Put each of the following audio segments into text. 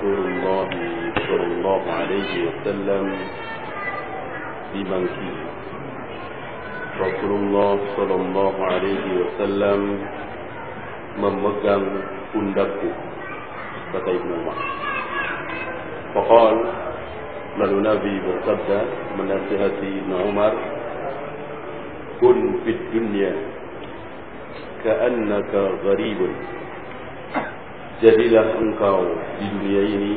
Akhada Rasulullah sallallahu alaihi wasallam bimangki Rasulullah sallallahu alaihi wasallam memegang pundakku kata Ibnu Umar. Fakal lalu Nabi bersabda menasihati Ibnu Umar, "Kun fid dunya ka'annaka gharibun." Jadilah engkau di dunia ini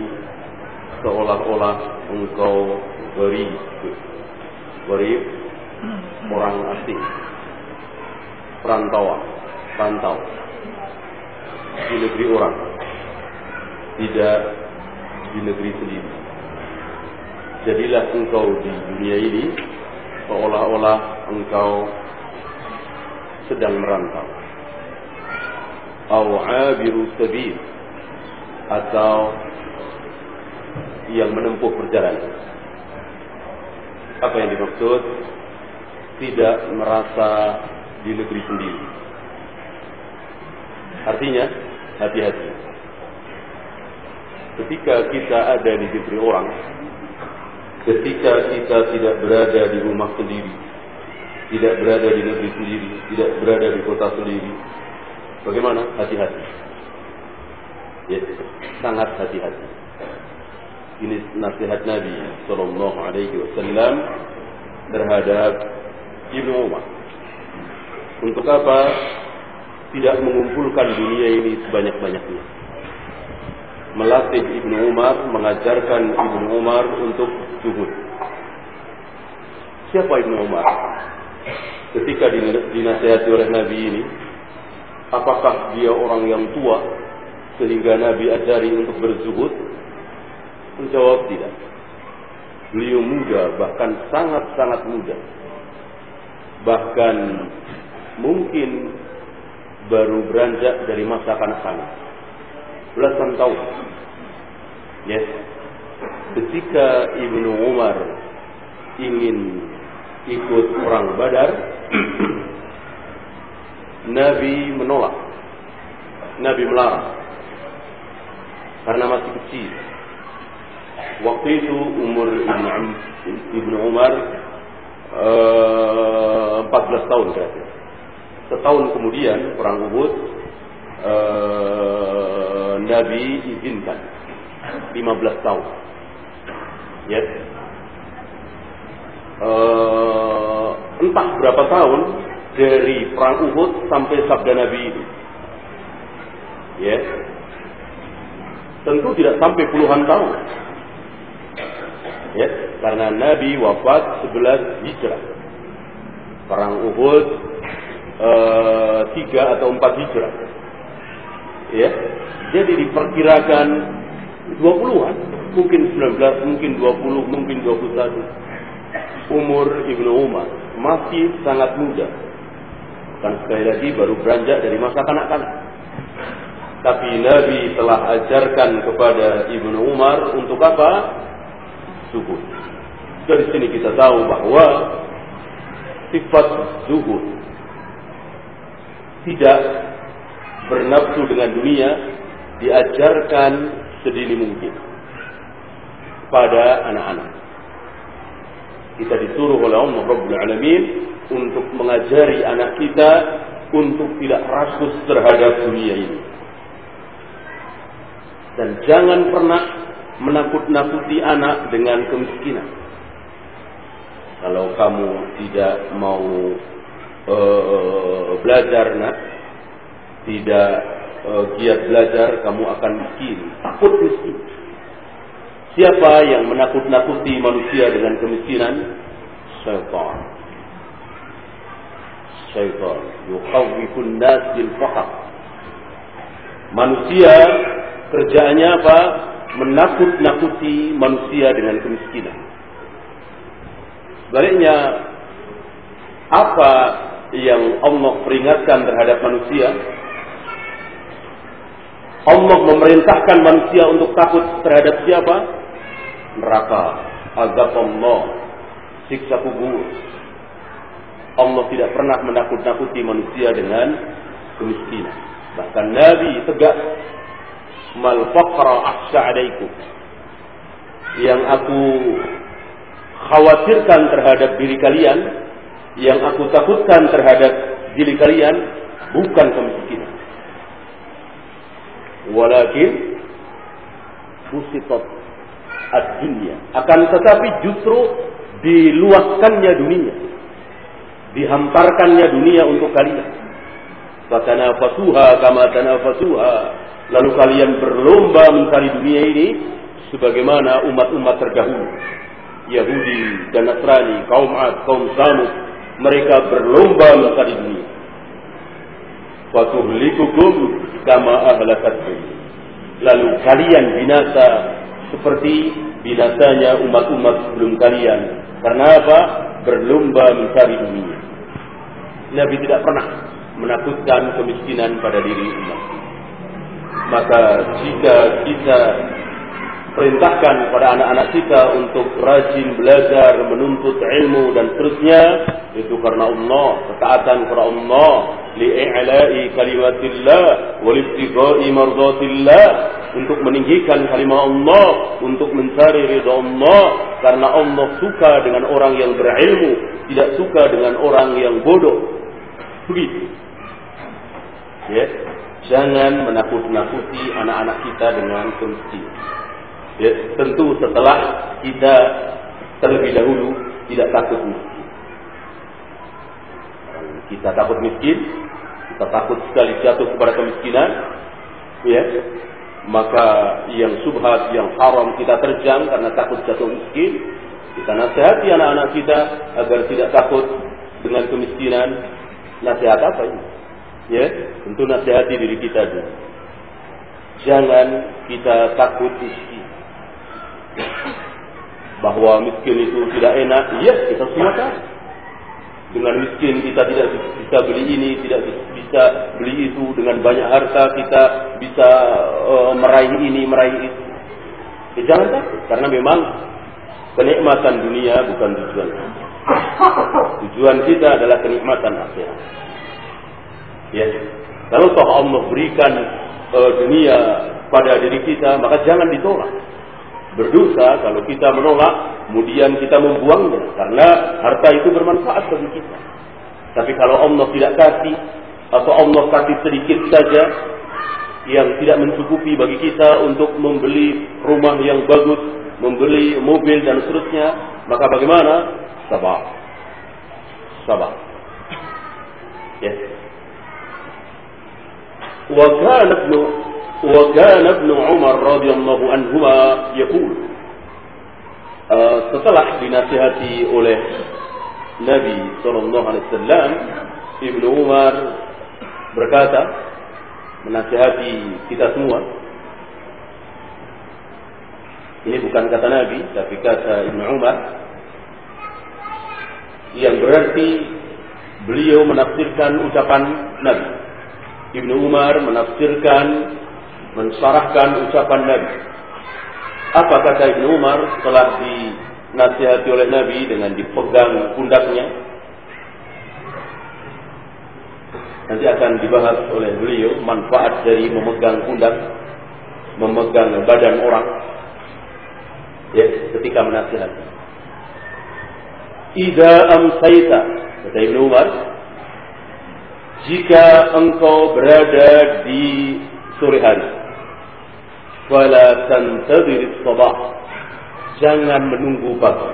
seolah-olah engkau gharib. Gharib orang asing. Perantauan, rantau di negeri orang tidak di negeri sendiri. Jadilah engkau di dunia ini seolah-olah engkau sedang merantau. Awabiru sabil atau yang menempuh perjalanan. Apa yang dimaksud? Tidak merasa di negeri sendiri. Artinya, hati-hati ketika kita ada di negeri orang, ketika kita tidak berada di rumah sendiri, tidak berada di negeri sendiri, tidak berada di kota sendiri, bagaimana? Hati-hati. Ya, sangat hati-hati. Ini nasihat Nabi Sallallahu Alaihi Wasallam terhadap Ibnu Umar. Untuk apa? Tidak mengumpulkan dunia ini sebanyak-banyaknya melatih Ibnu Umar, mengajarkan Ibnu Umar untuk zuhud. Siapa Ibnu Umar? Ketika dinasihati oleh Nabi ini, apakah dia orang yang tua sehingga Nabi ajari untuk berzuhud? Menjawab tidak. Beliau muda, bahkan sangat-sangat muda. Bahkan mungkin baru beranjak dari masa kanak-kanak belasan tahun. Ya. Ketika Ibnu Umar ingin ikut perang Badar, Nabi menolak. Nabi melarang. Karena masih kecil. Waktu itu umur Ibnu, Ibnu Umar uh, eh, 14 tahun kira-kira. Setahun kemudian perang Uhud uh, Nabi izinkan 15 tahun. Ya. Uh, entah berapa tahun dari perang Uhud sampai sabda Nabi itu. Ya. Tentu tidak sampai puluhan tahun. Ya, karena Nabi wafat 11 Hijrah. Perang Uhud uh, tiga atau empat Hijrah ya jadi diperkirakan 20-an mungkin 19 mungkin 20 mungkin 21 umur Ibnu Umar masih sangat muda kan sekali lagi baru beranjak dari masa kanak-kanak tapi Nabi telah ajarkan kepada Ibnu Umar untuk apa? Zuhud. Dari sini kita tahu bahwa sifat zuhud tidak bernafsu dengan dunia diajarkan sedini mungkin pada anak-anak. Kita disuruh oleh Allah Rabbul Alamin untuk mengajari anak kita untuk tidak rakus terhadap dunia ini. Dan jangan pernah menakut-nakuti anak dengan kemiskinan. Kalau kamu tidak mau uh, belajar, nak, tidak uh, giat belajar, kamu akan miskin. Takut miskin. Siapa yang menakut-nakuti manusia dengan kemiskinan? Syaitan. Syaitan. Yukhawifun nas bil. Manusia kerjaannya apa? Menakut-nakuti manusia dengan kemiskinan. Sebaliknya, apa yang Allah peringatkan terhadap manusia? Allah memerintahkan manusia untuk takut terhadap siapa? Neraka, azab Allah, siksa kubur. Allah tidak pernah menakut-nakuti manusia dengan kemiskinan. Bahkan Nabi tegas, "Mal faqra akhsha alaikum." Yang aku khawatirkan terhadap diri kalian, yang aku takutkan terhadap diri kalian bukan kemiskinan. Walakin busitat ad-dunya. Akan tetapi justru diluaskannya dunia. Dihamparkannya dunia untuk kalian. Fatanafasuha kama tanafasuha. Lalu kalian berlomba mencari dunia ini sebagaimana umat-umat terdahulu. Yahudi dan Nasrani, kaum Ad, kaum Samud, mereka berlomba mencari dunia. Fatuhlikukum kama ahlakatkum. Lalu kalian binasa seperti binasanya umat-umat sebelum kalian. Karena apa? Berlomba mencari dunia. Nabi tidak pernah menakutkan kemiskinan pada diri umat. Maka jika kita perintahkan kepada anak-anak kita untuk rajin belajar, menuntut ilmu dan seterusnya itu karena Allah, ketaatan kepada Allah, li'i'la'i kalimatillah wal ibtigha'i mardatillah untuk meninggikan kalimat Allah, untuk mencari ridha Allah karena Allah suka dengan orang yang berilmu, tidak suka dengan orang yang bodoh. Begitu. Ya. Jangan menakut-nakuti anak-anak kita dengan kemiskinan. Ya, tentu setelah kita terlebih dahulu tidak takut miskin. Kita takut miskin, kita takut sekali jatuh kepada kemiskinan, ya. Maka yang subhat, yang haram kita terjang karena takut jatuh miskin. Kita nasihati anak-anak kita agar tidak takut dengan kemiskinan. Nasihat apa ini? Ya, tentu nasihati diri kita dulu. Jangan kita takut miskin bahwa miskin itu tidak enak, iya kita semua. Dengan miskin kita tidak bisa beli ini, tidak bisa beli itu. Dengan banyak harta kita bisa uh, meraih ini, meraih itu. Ya, jangan takut, karena memang kenikmatan dunia bukan tujuan. Tujuan kita adalah kenikmatan akhirat. Ya, kalau toh Allah berikan uh, dunia pada diri kita, maka jangan ditolak berdosa kalau kita menolak, kemudian kita membuangnya karena harta itu bermanfaat bagi kita. Tapi kalau Allah tidak kasih atau Allah kasih sedikit saja yang tidak mencukupi bagi kita untuk membeli rumah yang bagus, membeli mobil dan seterusnya, maka bagaimana? Sabar. Sabar. Ya. Wa kana وكان ابن عمر رضي الله عنهما يقول uh, setelah dinasihati oleh Nabi Shallallahu Alaihi Wasallam Ibnu Umar berkata menasihati kita semua ini bukan kata Nabi tapi kata Ibnu Umar yang berarti beliau menafsirkan ucapan Nabi Ibnu Umar menafsirkan mensarahkan ucapan Nabi. Apa kata Ibnu Umar setelah dinasihati oleh Nabi dengan dipegang pundaknya? Nanti akan dibahas oleh beliau manfaat dari memegang pundak, memegang badan orang. Ya, ketika menasihati. Ida amsaita, kata Ibnu Umar, jika engkau berada di sore hari, Fala tantadhir sabah. Jangan menunggu pagi.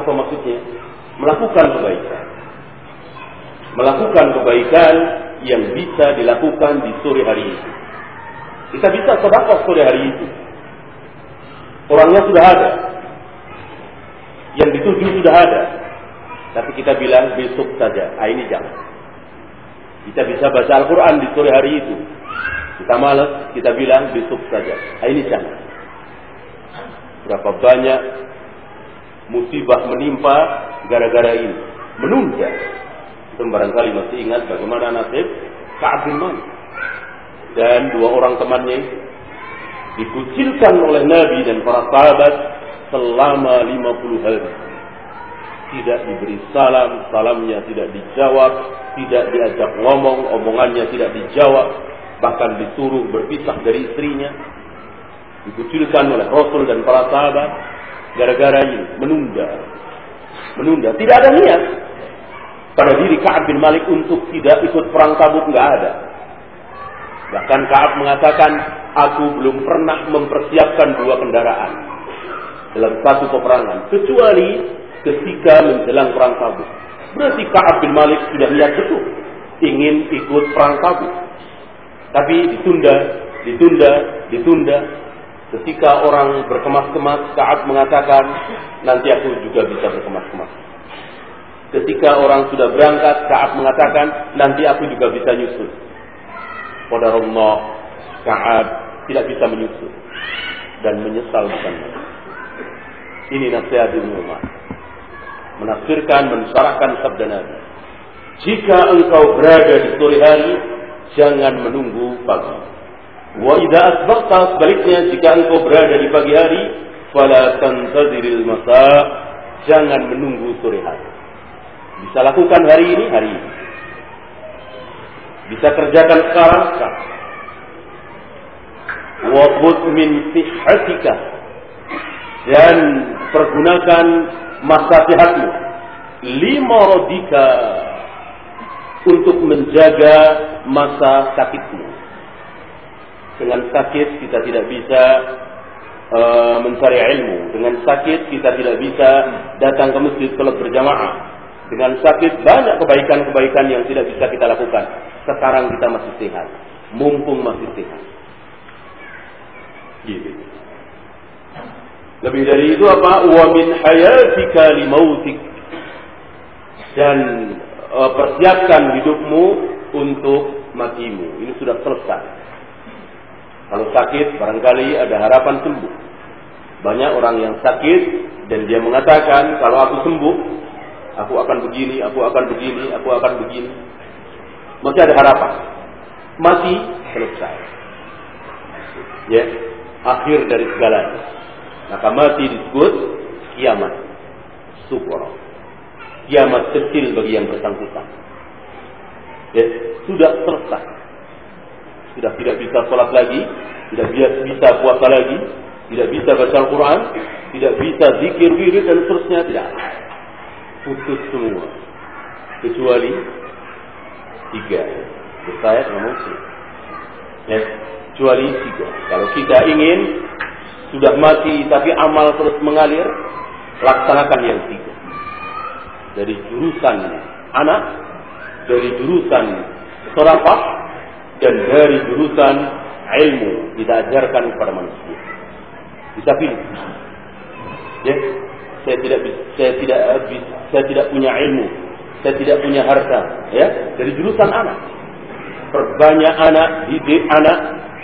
Apa maksudnya? Melakukan kebaikan. Melakukan kebaikan yang bisa dilakukan di sore hari itu. Kita bisa sedekah sore hari itu. Orangnya sudah ada. Yang dituju sudah ada. Tapi kita bilang besok saja. Ah, ini jangan. Kita bisa baca Al-Quran di sore hari itu. Kita malas, kita bilang besok saja. Ah, ini jangan. Berapa banyak musibah menimpa gara-gara ini. Menunda. Itu barangkali masih ingat bagaimana nasib Ka'ab bin. Dan dua orang temannya dikucilkan oleh Nabi dan para sahabat selama 50 hari. Tidak diberi salam, salamnya tidak dijawab, tidak diajak ngomong, omongannya tidak dijawab, bahkan disuruh berpisah dari istrinya. Dikucilkan oleh Rasul dan para sahabat gara-gara ini menunda. Menunda, tidak ada niat pada diri Ka'ab bin Malik untuk tidak ikut perang Tabuk nggak ada. Bahkan Ka'ab mengatakan, aku belum pernah mempersiapkan dua kendaraan dalam satu peperangan, kecuali ketika menjelang perang Tabuk. Berarti Ka'ab bin Malik sudah niat betul ingin ikut perang Tabuk. Tapi ditunda, ditunda, ditunda. Ketika orang berkemas-kemas, Ka'ab mengatakan, nanti aku juga bisa berkemas-kemas. Ketika orang sudah berangkat, Ka'ab mengatakan, nanti aku juga bisa nyusul. Allah Ka'ab tidak bisa menyusul dan menyesal bukan Ini nasihat Ibnu Umar. Menafsirkan, mensyarahkan sabda Nabi. Jika engkau berada di sore hari, jangan menunggu pagi. Wa idza asbaqta sebaliknya jika engkau berada di pagi hari, fala tantaziril masa, jangan menunggu sore hari. Bisa lakukan hari ini, hari ini. Bisa kerjakan sekarang, sekarang. Wabud min sihatika. Dan pergunakan masa sehatmu. Lima rodika. Untuk menjaga masa sakitmu. Dengan sakit kita tidak bisa uh, mencari ilmu. Dengan sakit kita tidak bisa datang ke masjid kalau berjamaah. Dengan sakit banyak kebaikan-kebaikan yang tidak bisa kita lakukan. Sekarang kita masih sehat. Mumpung masih sehat. Gitu. Lebih dari itu apa? Wa min hayatika limautik. Dan uh, persiapkan hidupmu untuk matimu. Ini sudah selesai. Kalau sakit, barangkali ada harapan sembuh. Banyak orang yang sakit dan dia mengatakan kalau aku sembuh, aku akan begini, aku akan begini, aku akan begini. Masih ada harapan. Mati selesai. Ya, akhir dari segalanya. Maka mati disebut kiamat. Syukur. Kiamat kecil bagi yang bersangkutan. Ya, sudah selesai. Sudah tidak bisa sholat lagi, tidak bisa puasa lagi, tidak bisa baca Al-Quran, tidak bisa zikir, wirid dan seterusnya, tidak. Putus semua. Kecuali tiga. Saya sama kecuali tiga. Kalau kita ingin sudah mati tapi amal terus mengalir, laksanakan yang tiga. Dari jurusan anak, dari jurusan sorafah, dan dari jurusan ilmu kita ajarkan kepada manusia. Bisa pilih. Ya, saya tidak saya tidak saya tidak punya ilmu, saya tidak punya harta, ya, dari jurusan anak. Perbanyak anak, didik anak,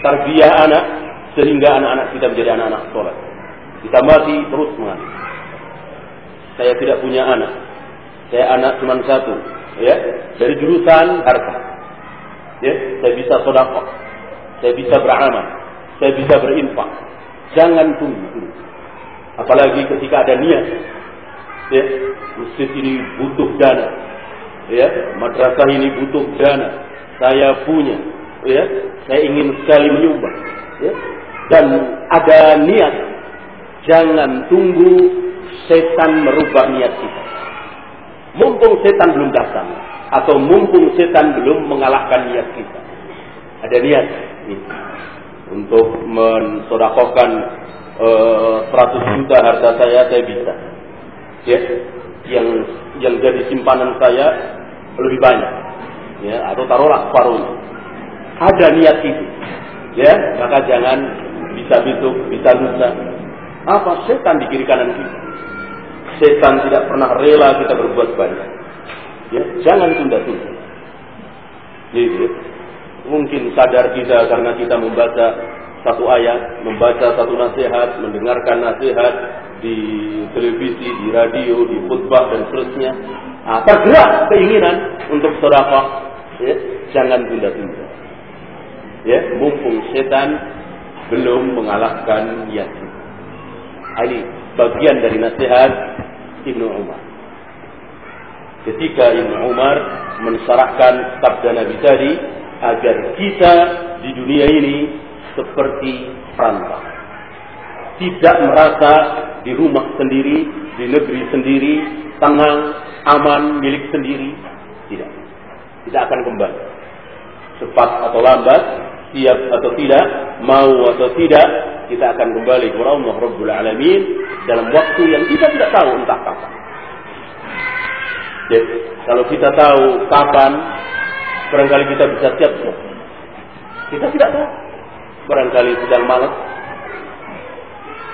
tarbiyah anak, sehingga anak-anak kita menjadi anak-anak sholat. Kita mati terus mengalir. Saya tidak punya anak. Saya anak cuma satu. Ya, dari jurusan harta. Ya, saya bisa sodakoh. Saya bisa beramal. Saya bisa berinfak. Jangan tunggu. Apalagi ketika ada niat. Ya, masjid ini butuh dana. Ya, madrasah ini butuh dana. Saya punya. Ya, saya ingin sekali menyumbang. Ya, dan ada niat. Jangan tunggu setan merubah niat kita. Mumpung setan belum datang. Atau mumpung setan belum mengalahkan niat kita. Ada niat. Untuk mensodakokan uh, 100 juta harta saya, saya bisa. ya yang yang jadi simpanan saya lebih banyak ya atau taruhlah separuhnya ada niat itu ya maka jangan bisa besok bisa lusa. Apa? Setan di kiri kanan kita. Setan tidak pernah rela kita berbuat banyak ya jangan tunda-tunda gitu mungkin sadar kita karena kita membaca satu ayat, membaca satu nasihat, mendengarkan nasihat di televisi, di radio, di khutbah dan seterusnya. Nah, tergerak keinginan untuk sedekah, ya, jangan tunda-tunda. Ya, mumpung setan belum mengalahkan niat Ini bagian dari nasihat Ibnu Umar. Ketika Ibnu Umar mensyarahkan sabda Nabi tadi agar kita di dunia ini seperti perantau. Tidak merasa di rumah sendiri, di negeri sendiri, tenang, aman, milik sendiri. Tidak. Tidak akan kembali. Cepat atau lambat, siap atau tidak, mau atau tidak, kita akan kembali kepada Allah Rabbul Alamin dalam waktu yang kita tidak tahu entah kapan. Jadi, kalau kita tahu kapan, barangkali kita bisa siap-siap. Kita tidak tahu. Barangkali sedang malas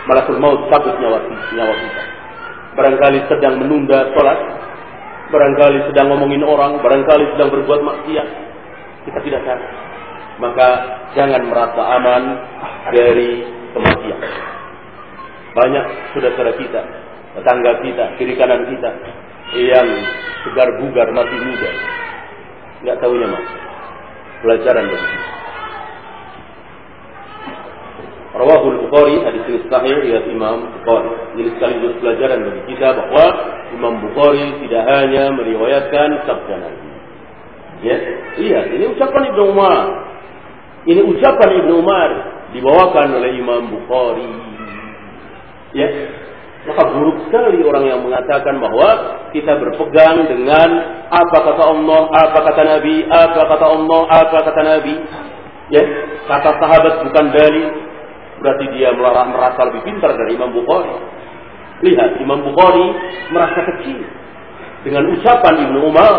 malakul maut cabut nyawa nyawa kita. Barangkali sedang menunda sholat. Barangkali sedang ngomongin orang. Barangkali sedang berbuat maksiat. Kita tidak tahu maka jangan merasa aman dari kematian banyak saudara kita tetangga kita kiri kanan kita yang segar bugar masih muda nggak tahunya mas pelajaran dari kita Rawahul Bukhari hadis ini sahih riwayat Imam Bukhari. Ini sekaligus pelajaran bagi kita bahwa Imam Bukhari tidak hanya meriwayatkan sabda Nabi. Ya, iya, ini ucapan Ibnu Umar. Ini ucapan Ibnu Umar dibawakan oleh Imam Bukhari. Ya, maka buruk sekali orang yang mengatakan bahwa kita berpegang dengan apa kata Allah, apa kata Nabi, apa kata Allah, apa kata Nabi. Ya, kata sahabat bukan dalil, Berarti dia merasa lebih pintar dari Imam Bukhari. Lihat, Imam Bukhari merasa kecil dengan ucapan Ibnu Umar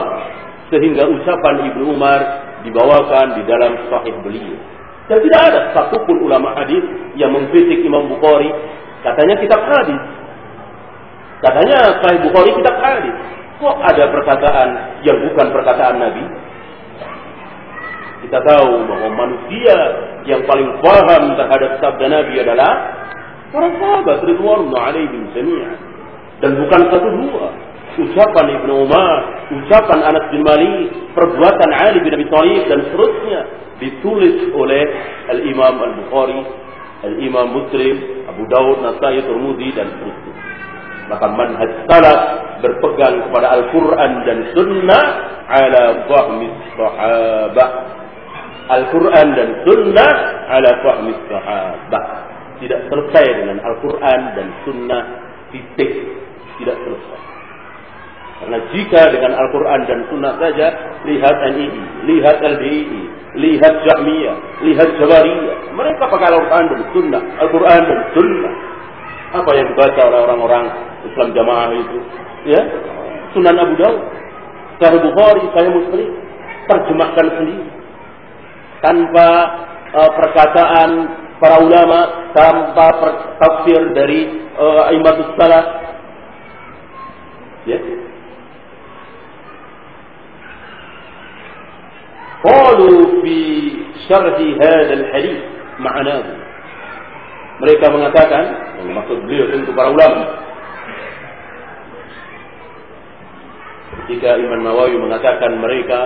sehingga ucapan Ibnu Umar dibawakan di dalam sahih beliau. Dan tidak ada satupun ulama hadis yang mengkritik Imam Bukhari. Katanya kitab hadis. Katanya Sahih Bukhari kitab hadis. Kok ada perkataan yang bukan perkataan Nabi? Kita tahu bahwa manusia yang paling paham terhadap sabda Nabi adalah para sahabat Ridwanullah alaihim jami'an. Dan bukan satu dua. Ucapan Ibnu Umar, ucapan Anas bin Malik, perbuatan Ali bin Abi Thalib dan seterusnya ditulis oleh Al-Imam Al-Bukhari, Al-Imam Muslim, Abu Dawud, Nasai, Turmudi dan seterusnya. Maka manhaj salaf berpegang kepada Al-Quran dan Sunnah ala fahmi sahabah Al-Quran dan Sunnah ala fahmi sahabat. Tidak selesai dengan Al-Quran dan Sunnah titik. Tidak selesai. Karena jika dengan Al-Quran dan Sunnah saja, lihat NII, lihat LDII, lihat Jahmiyah, lihat Jabariyah. Mereka pakai Al-Quran dan Sunnah. Al-Quran dan Sunnah. Apa yang dibaca oleh orang-orang Islam jamaah itu? Ya, Sunan Abu Dawud, Sahih Bukhari, Sahih Muslim, terjemahkan sendiri tanpa uh, perkataan para ulama, tanpa tafsir dari uh, Imatus Salaf. Ya. Qalu fi syarhi hadzal hadis ma'nahu. Mereka mengatakan, yang maksud beliau tentu para ulama. Ketika Imam Nawawi mengatakan mereka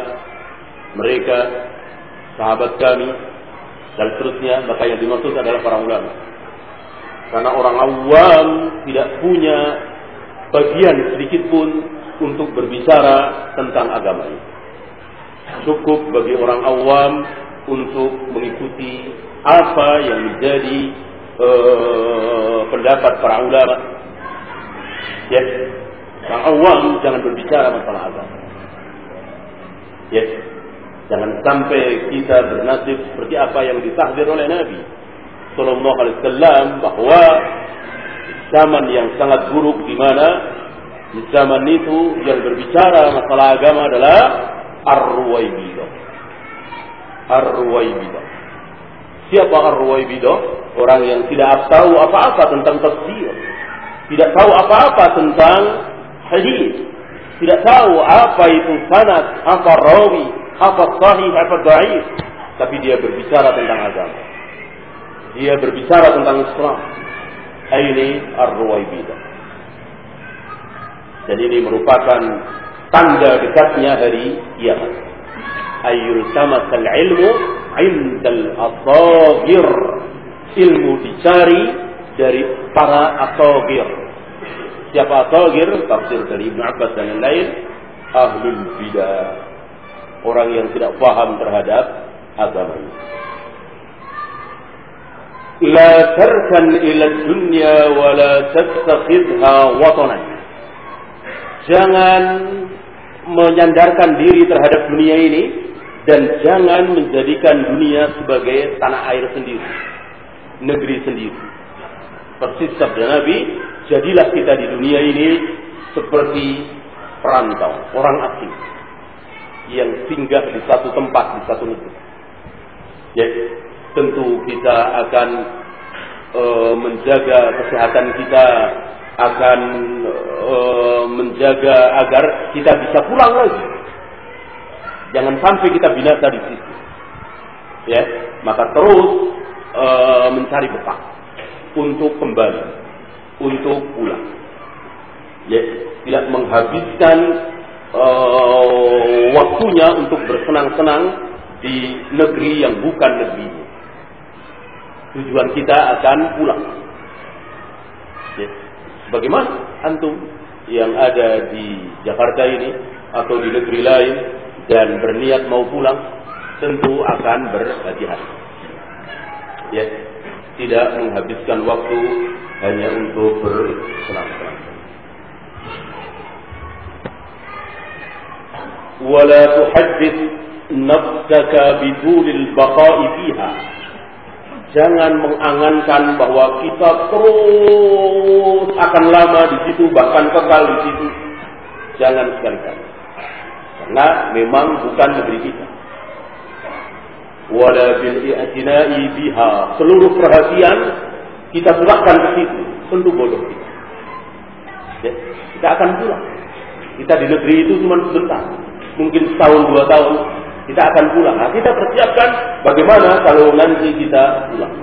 mereka sahabat kami dan seterusnya maka yang dimaksud adalah para ulama karena orang awam tidak punya bagian sedikit pun untuk berbicara tentang agama ini cukup bagi orang awam untuk mengikuti apa yang menjadi uh, pendapat para ulama. Ya. Orang awam jangan berbicara masalah agama. Ya. Jangan sampai kita bernasib seperti apa yang ditahdir oleh Nabi Sallallahu Alaihi Wasallam bahwa zaman yang sangat buruk di mana zaman itu yang berbicara masalah agama adalah Ar-Ruwaibidah. Ar-Ruwaibidah. Siapa Ar-Ruwaibidah? Orang yang tidak tahu apa-apa tentang tafsir. Tidak tahu apa-apa tentang hadis. Tidak tahu apa itu sanad, apa rawi, apa sahih, apa dhaif. Tapi dia berbicara tentang agama. Dia berbicara tentang Islam. Ini Ar-Ruwaibidah. Dan ini merupakan tanda dekatnya hari kiamat. Ayul tamasal ilmu indal asagir. Ilmu dicari dari para asagir. Siapa asagir? Tafsir dari Ibn Abbas dan yang lain. Ahlul bidah. Orang yang tidak paham terhadap agama ini. لا تركن إلى الدنيا ولا تتخذها وطنا jangan menyandarkan diri terhadap dunia ini dan jangan menjadikan dunia sebagai tanah air sendiri, negeri sendiri. Persis sabda Nabi, jadilah kita di dunia ini seperti perantau, orang asing yang singgah di satu tempat, di satu negeri. Ya, tentu kita akan e, menjaga kesehatan kita, akan e, menjaga agar kita bisa pulang lagi. Jangan sampai kita binasa di situ. Ya, maka terus e, mencari bekal untuk kembali, untuk pulang. Ya, tidak menghabiskan e, waktunya untuk bersenang-senang di negeri yang bukan negerinya. Tujuan kita akan pulang. Ya. Bagaimana antum yang ada di Jakarta ini atau di negeri lain dan berniat mau pulang tentu akan berhati-hati. Ya, tidak menghabiskan waktu hanya untuk bersenang-senang. ولا تحدث نفسك بطول البقاء فيها Jangan mengangankan bahwa kita terus akan lama di situ, bahkan kekal di situ. Jangan sekali-kali. Karena memang bukan negeri kita. Wala bil biha. Seluruh perhatian kita serahkan ke situ. Tentu bodoh kita. Ya, kita akan pulang. Kita di negeri itu cuma sebentar. Mungkin setahun dua tahun kita akan pulang. Nah, kita persiapkan bagaimana kalau nanti kita pulang.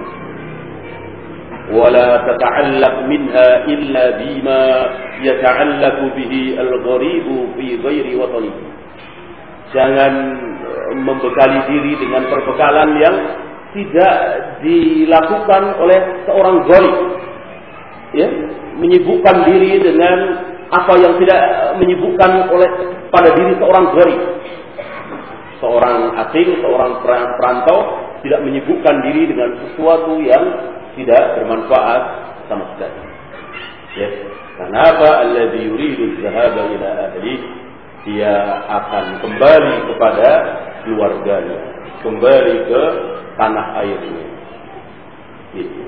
ولا تتعلق منها إلا بما يتعلق به الغريب في غير وطنه jangan membekali diri dengan perbekalan yang tidak dilakukan oleh seorang gharib ya menyibukkan diri dengan apa yang tidak menyibukkan oleh pada diri seorang gharib seorang asing, seorang perantau tidak menyibukkan diri dengan sesuatu yang tidak bermanfaat sama sekali. Ya. Karena apa? Alladhi yuridu zahaba ila ahli dia akan kembali kepada keluarganya, kembali ke tanah airnya. Gitu.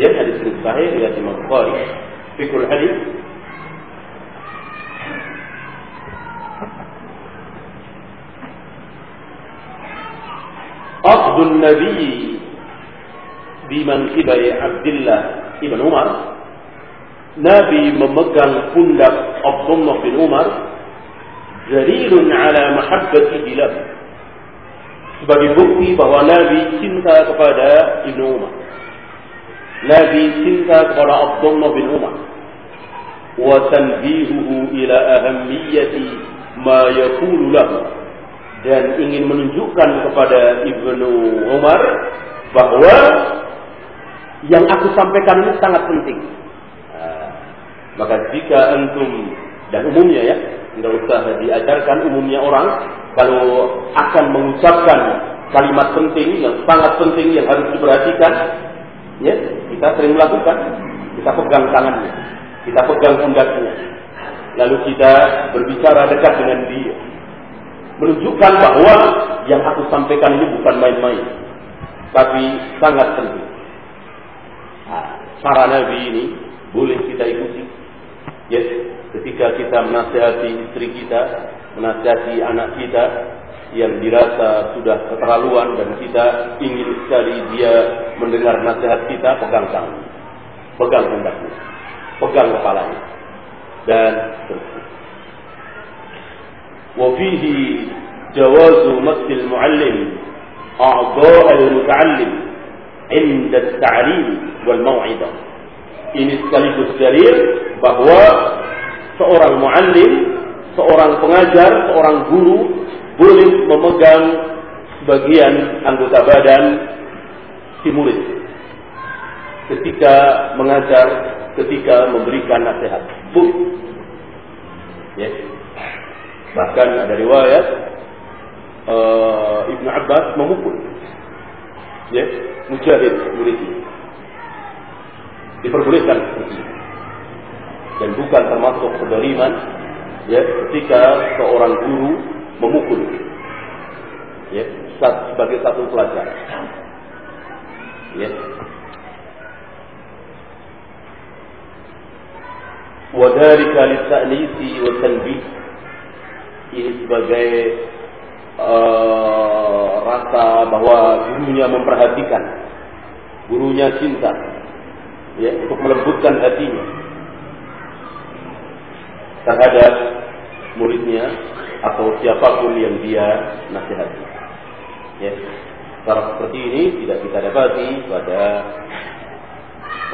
Ya, hadis sahih ya Imam Bukhari. Fikul hadis عقد النبي بمن بمنكب عبد الله. إبن عمر. نبي ممكن فندق عبد الله بن عمر. دليل على محبة له. sebagai bukti bahwa Nabi cinta kepada Ibn Umar. Nabi cinta kepada Abdullah bin Umar. وَتَنْبِيهُهُ إِلَىٰ أَهَمِّيَّةِ مَا يَكُولُ لَهُ. Dan ingin menunjukkan kepada Ibnu Umar bahwa yang aku sampaikan ini sangat penting. Nah, maka jika antum dan umumnya ya, tidak usah diajarkan umumnya orang kalau akan mengucapkan kalimat penting yang sangat penting yang harus diperhatikan, ya kita sering melakukan, kita pegang tangannya, kita pegang pundaknya, lalu kita berbicara dekat dengan dia, menunjukkan bahwa yang aku sampaikan ini bukan main-main, tapi sangat penting. Nah, para nabi ini boleh kita ikuti. Yes, ketika kita menasihati istri kita, menasihati anak kita yang dirasa sudah keterlaluan dan kita ingin sekali dia mendengar nasihat kita, pegang tangan, pegang pundaknya, pegang kepalanya, dan وفيه جواز مس المعلم أعضاء المتعلم عند التعليم والموعظة ini sekaligus dalil bahwa seorang muallim, seorang pengajar, seorang guru boleh memegang sebagian anggota badan si murid ketika mengajar, ketika memberikan nasihat. Bu, ya. Bahkan ada riwayat uh, Ibnu Abbas memukul ya mujahid muridnya diperbolehkan seperti itu dan bukan termasuk kedoliman ya ketika seorang guru memukul ya sebagai satu pelajaran ya وذلك للتأنيس والتنبيه ini sebagai uh, rasa bahwa gurunya memperhatikan, gurunya cinta, ya untuk melembutkan hatinya terhadap muridnya atau siapa pun yang dia nasihati. Ya, cara seperti ini tidak kita dapati pada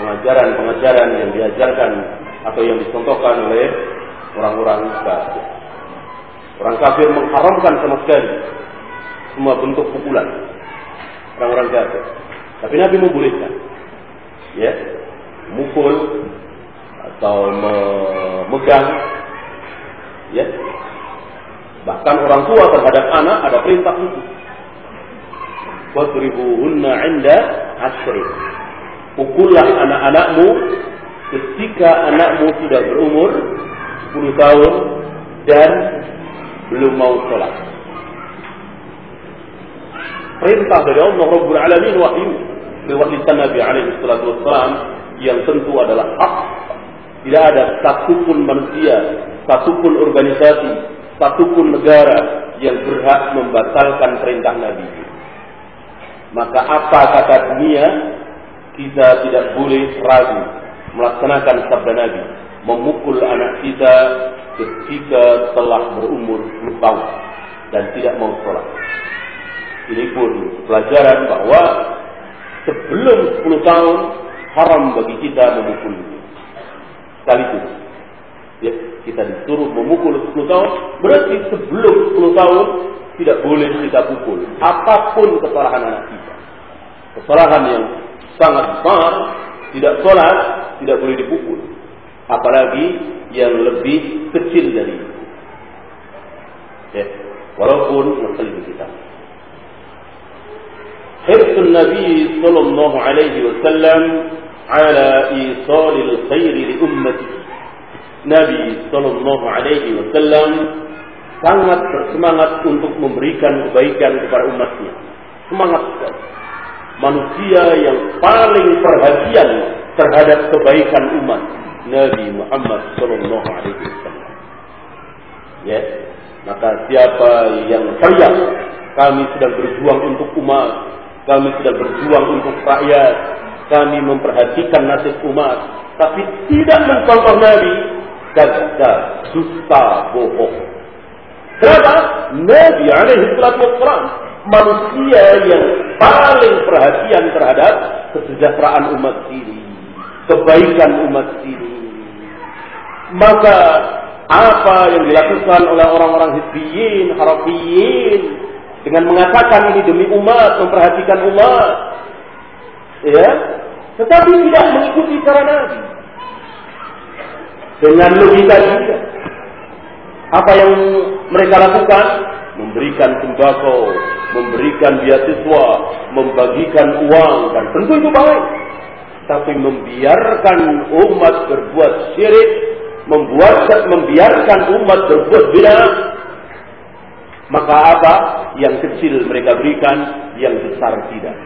pengajaran-pengajaran yang diajarkan atau yang dicontohkan oleh orang-orang kafir. Orang kafir mengharamkan sama sekali semua bentuk pukulan orang-orang kafir. Tapi Nabi membolehkan, ya, mukul atau memegang, ya. Bahkan orang tua terhadap anak ada perintah itu. Wadribuhunna inda asri. Pukullah anak-anakmu ketika anakmu sudah berumur 10 tahun dan belum mau sholat. Perintah dari Allah Rabbul Alamin wahyu lewat Nabi alaihi salatu wassalam yang tentu adalah hak. Tidak ada satupun manusia, satupun organisasi, satupun negara yang berhak membatalkan perintah Nabi. Maka apa kata dunia, kita tidak boleh ragu melaksanakan sabda Nabi, memukul anak kita ketika telah berumur 10 tahun dan tidak mau sholat. Ini pun pelajaran bahwa sebelum 10 tahun haram bagi kita memukul. Sekaligus. Ya, kita disuruh memukul 10 tahun, berarti sebelum 10 tahun tidak boleh kita pukul. Apa pun kesalahan anak kita. Kesalahan yang sangat besar, tidak sholat, tidak boleh dipukul. Apalagi yang lebih kecil dari itu. Ya, walaupun ngeselin kita. Hirsun Nabi sallallahu alaihi wasallam ala isalil khair li ummati. Nabi sallallahu alaihi wasallam sangat bersemangat untuk memberikan kebaikan kepada umatnya. Semangat sekali. Manusia yang paling perhatian terhadap kebaikan umat Nabi Muhammad Sallallahu Alaihi Wasallam. Ya, maka siapa yang teriak, kami sedang berjuang untuk umat, kami sedang berjuang untuk rakyat, kami memperhatikan nasib umat, tapi tidak mencontoh Nabi, kata dusta bohong. Kenapa? Nabi alaihi salatu wassalam manusia yang paling perhatian terhadap kesejahteraan umat ini, kebaikan umat ini maka apa yang dilakukan oleh orang-orang hizbiyin, harafiyin dengan mengatakan ini demi umat, memperhatikan umat, ya, tetapi tidak mengikuti cara Nabi dengan logika juga. Apa yang mereka lakukan? Memberikan sembako, memberikan beasiswa, membagikan uang, dan tentu itu baik. Tapi membiarkan umat berbuat syirik, membuat membiarkan umat berbuat beda maka apa yang kecil mereka berikan yang besar tidak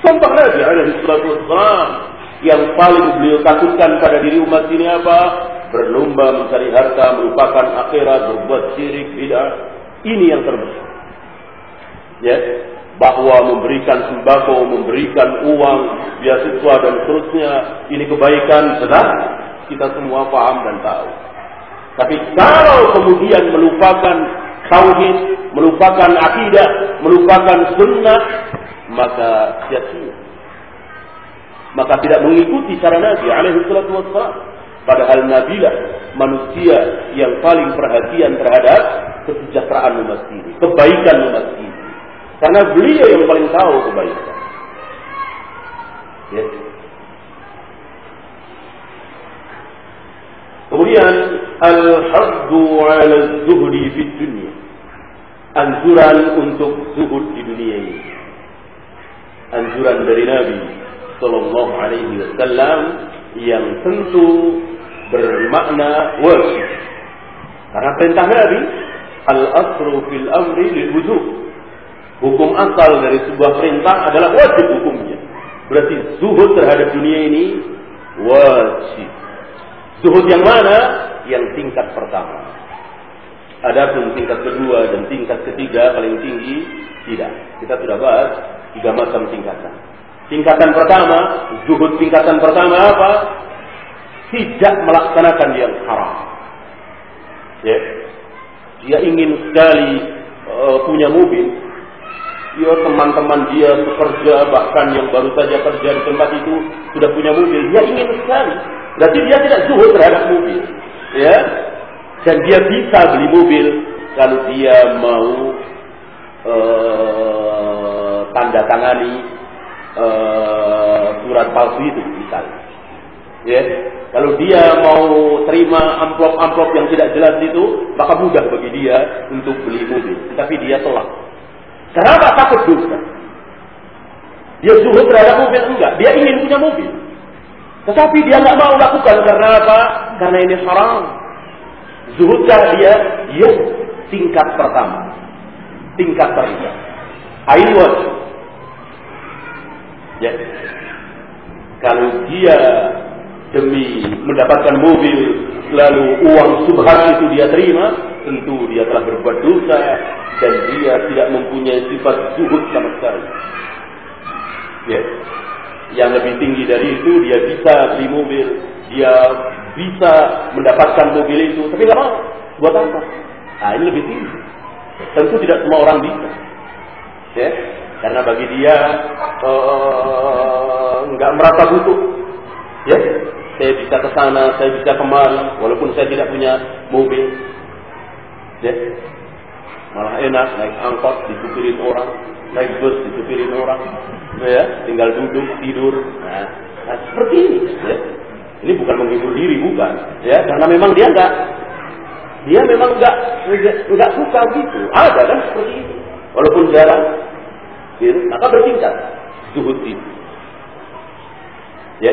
contoh Nabi alaihi salatu wassalam Yang paling beliau takutkan pada diri umat ini apa? Berlomba mencari harta, melupakan akhirat, berbuat syirik, bid'ah. Ini yang terbesar. Ya, bahwa memberikan sembako, memberikan uang, beasiswa dan seterusnya, ini kebaikan, benar. Kita semua paham dan tahu. Tapi kalau kemudian melupakan tauhid, melupakan akidah, melupakan sunnah, maka sia-sia. Maka tidak mengikuti cara Nabi alaihi salatu wassalam. Padahal Nabilah manusia yang paling perhatian terhadap kesejahteraan umat ini, kebaikan umat ini. Karena beliau yang paling tahu kebaikan. Ya. Kemudian al-haddu 'ala zuhdi fi dunia. Anjuran untuk zuhud di dunia ini. Anjuran dari Nabi sallallahu alaihi wasallam yang tentu bermakna wajib. Karena perintah Nabi al-asru fil amri lil wujub. Hukum asal dari sebuah perintah adalah wajib hukumnya. Berarti zuhud terhadap dunia ini wajib. Zuhud yang mana? Yang tingkat pertama. Adapun tingkat kedua dan tingkat ketiga paling tinggi tidak. Kita sudah bahas tiga macam tingkatan. Tingkatan pertama, zuhud tingkatan pertama apa? Tidak melaksanakan yang haram. Ya. Dia ingin sekali uh, punya mobil, ya teman-teman dia bekerja bahkan yang baru saja kerja di tempat itu sudah punya mobil dia ingin sekali berarti dia tidak zuhud terhadap mobil. Ya? Dan dia bisa beli mobil kalau dia mau uh, tanda tangani uh, surat palsu itu misalnya. Ya? Kalau dia mau terima amplop-amplop yang tidak jelas itu maka mudah bagi dia untuk beli mobil. Tapi dia telah Kenapa takut dosa? Dia suruh terhadap mobil? Enggak. Dia ingin punya mobil. Tetapi dia nggak mau lakukan karena apa? Karena ini haram. Zuhudkah dia? Ya, tingkat pertama. Tingkat pertama. Ain wajib. Ya. Kalau dia demi mendapatkan mobil lalu uang subhat itu dia terima, tentu dia telah berbuat dosa dan dia tidak mempunyai sifat zuhud sama sekali. Ya. Yang lebih tinggi dari itu dia bisa beli mobil, dia bisa mendapatkan mobil itu, tapi nggak mau. Buat apa? Nah ini lebih tinggi. Tentu tidak semua orang bisa. Ya. Karena bagi dia eh, nggak uh, merasa butuh. Ya, saya bisa ke sana, saya bisa kemari, walaupun saya tidak punya mobil. Ya, malah enak naik angkot disupirin orang, naik bus disupirin orang, ya, tinggal duduk tidur. Nah, nah seperti ini. Ya. Ini bukan menghibur diri, bukan. Ya, karena memang dia enggak, dia memang enggak enggak suka gitu. Ada kan seperti itu, walaupun jarang. Gitu, maka bertingkat zuhud itu. Ya,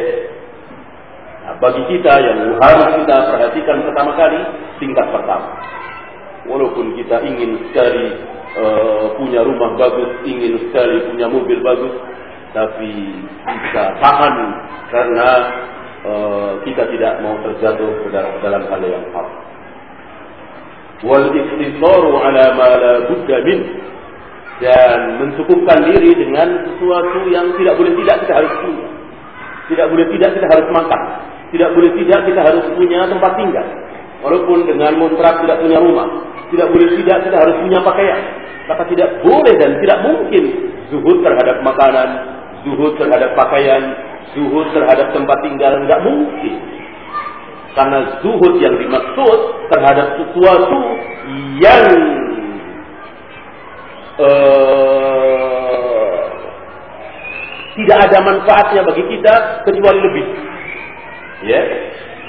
Nah, bagi kita yang harus kita perhatikan pertama kali tingkat pertama. Walaupun kita ingin sekali uh, punya rumah bagus, ingin sekali punya mobil bagus, tapi kita tahan karena uh, kita tidak mau terjatuh ke dalam hal yang haram. Wal ikhtisaru ala ma la budda min dan mencukupkan diri dengan sesuatu yang tidak boleh tidak kita harus punya. Tidak boleh tidak kita harus makan. Tidak boleh tidak kita harus punya tempat tinggal. Walaupun dengan kontrak tidak punya rumah. Tidak boleh tidak kita harus punya pakaian. Maka tidak boleh dan tidak mungkin zuhud terhadap makanan, zuhud terhadap pakaian, zuhud terhadap tempat tinggal. Tidak mungkin. Karena zuhud yang dimaksud terhadap sesuatu yang uh, tidak ada manfaatnya bagi kita kecuali lebih. Ya,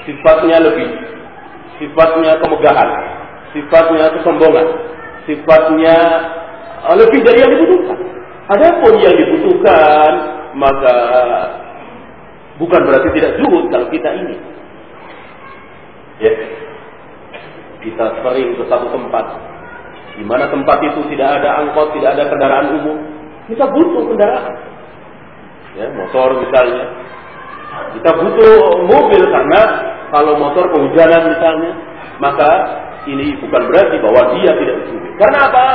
sifatnya lebih, sifatnya kemegahan, sifatnya kesombongan, sifatnya uh, lebih dari yang dibutuhkan. Adapun yang dibutuhkan maka bukan berarti tidak zuhud kalau kita ini. Ya, kita sering ke satu tempat di mana tempat itu tidak ada angkot, tidak ada kendaraan umum, kita butuh kendaraan. Ya, motor misalnya, Kita butuh mobil karena kalau motor kehujanan misalnya, maka ini bukan berarti bahwa dia tidak butuh. Karena apa?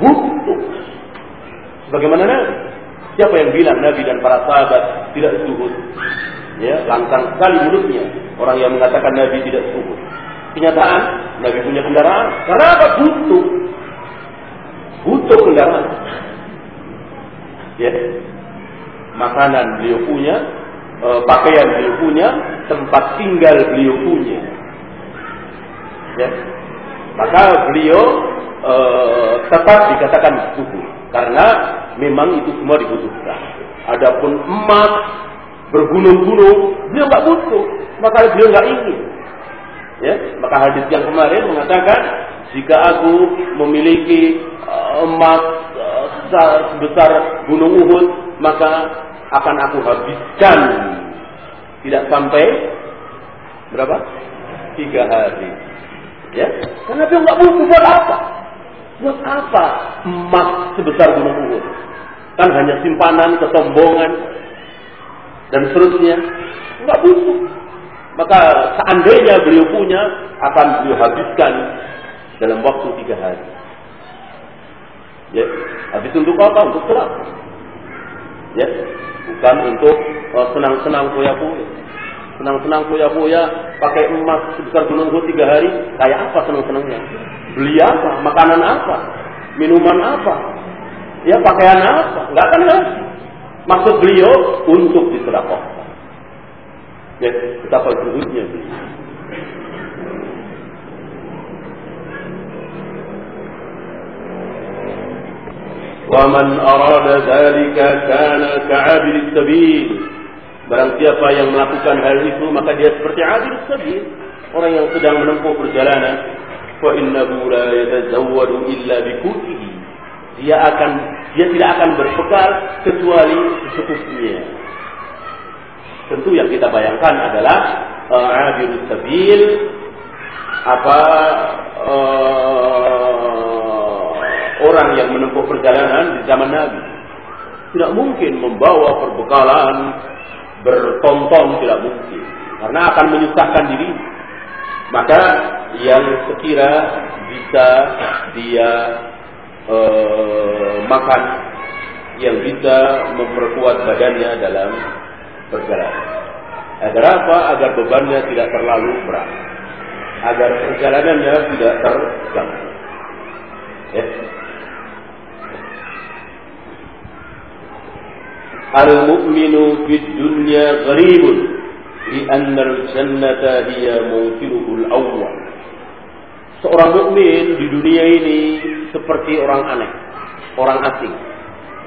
Butuh. Sebagaimana Nabi. Siapa yang bilang Nabi dan para sahabat tidak zuhud? Ya, lantang sekali mulutnya orang yang mengatakan Nabi tidak zuhud. Kenyataan, Nabi punya kendaraan. Karena apa? Butuh. Butuh kendaraan. Ya. Makanan beliau punya, e, pakaian beliau punya, tempat tinggal beliau punya. Ya. Maka beliau e, tetap dikatakan butuh karena memang itu semua dibutuhkan. Adapun emas bergunung-gunung, beliau nggak butuh, maka beliau nggak ingin. Ya, maka hadis yang kemarin mengatakan jika aku memiliki uh, emas uh, sebesar gunung Uhud, maka akan aku habiskan tidak sampai berapa? Tiga hari. Ya, karena dia nggak butuh buat apa? Buat apa emas sebesar gunung Uhud? Kan hanya simpanan, kesombongan, dan seterusnya. Nggak butuh. Maka seandainya beliau punya, akan beliau habiskan dalam waktu tiga hari. Ya, habis untuk apa? Untuk sholat. Ya, bukan untuk uh, senang-senang foya-foya Senang-senang foya-foya, pakai emas sebesar gunung Uhud tiga hari, kayak apa senang-senangnya? Beli apa? Makanan apa? Minuman apa? Ya, pakaian apa? Enggak kan ngasih. Maksud beliau untuk disedekahkan. Ya, betapa zuhudnya. ومن أراد ذلك كان كعابر السبيل Barang siapa yang melakukan hal itu maka dia seperti adil sabil, orang yang sedang menempuh perjalanan. Fa innahu la yatazawwadu illa. Dia akan dia tidak akan berbekal kecuali secukupnya. Tentu yang kita bayangkan adalah uh, sabil apa uh, orang yang menempuh perjalanan di zaman Nabi tidak mungkin membawa perbekalan bertonton tidak mungkin karena akan menyusahkan diri maka yang sekira bisa dia uh, makan yang bisa memperkuat badannya dalam berjalan. Agar apa? Agar bebannya tidak terlalu berat. Agar perjalanannya tidak terganggu. Ya. Fid dunya gharibun li'anna al-jannata hiya mawtinuhu al-awwal. Seorang mukmin di dunia ini seperti orang aneh, orang asing.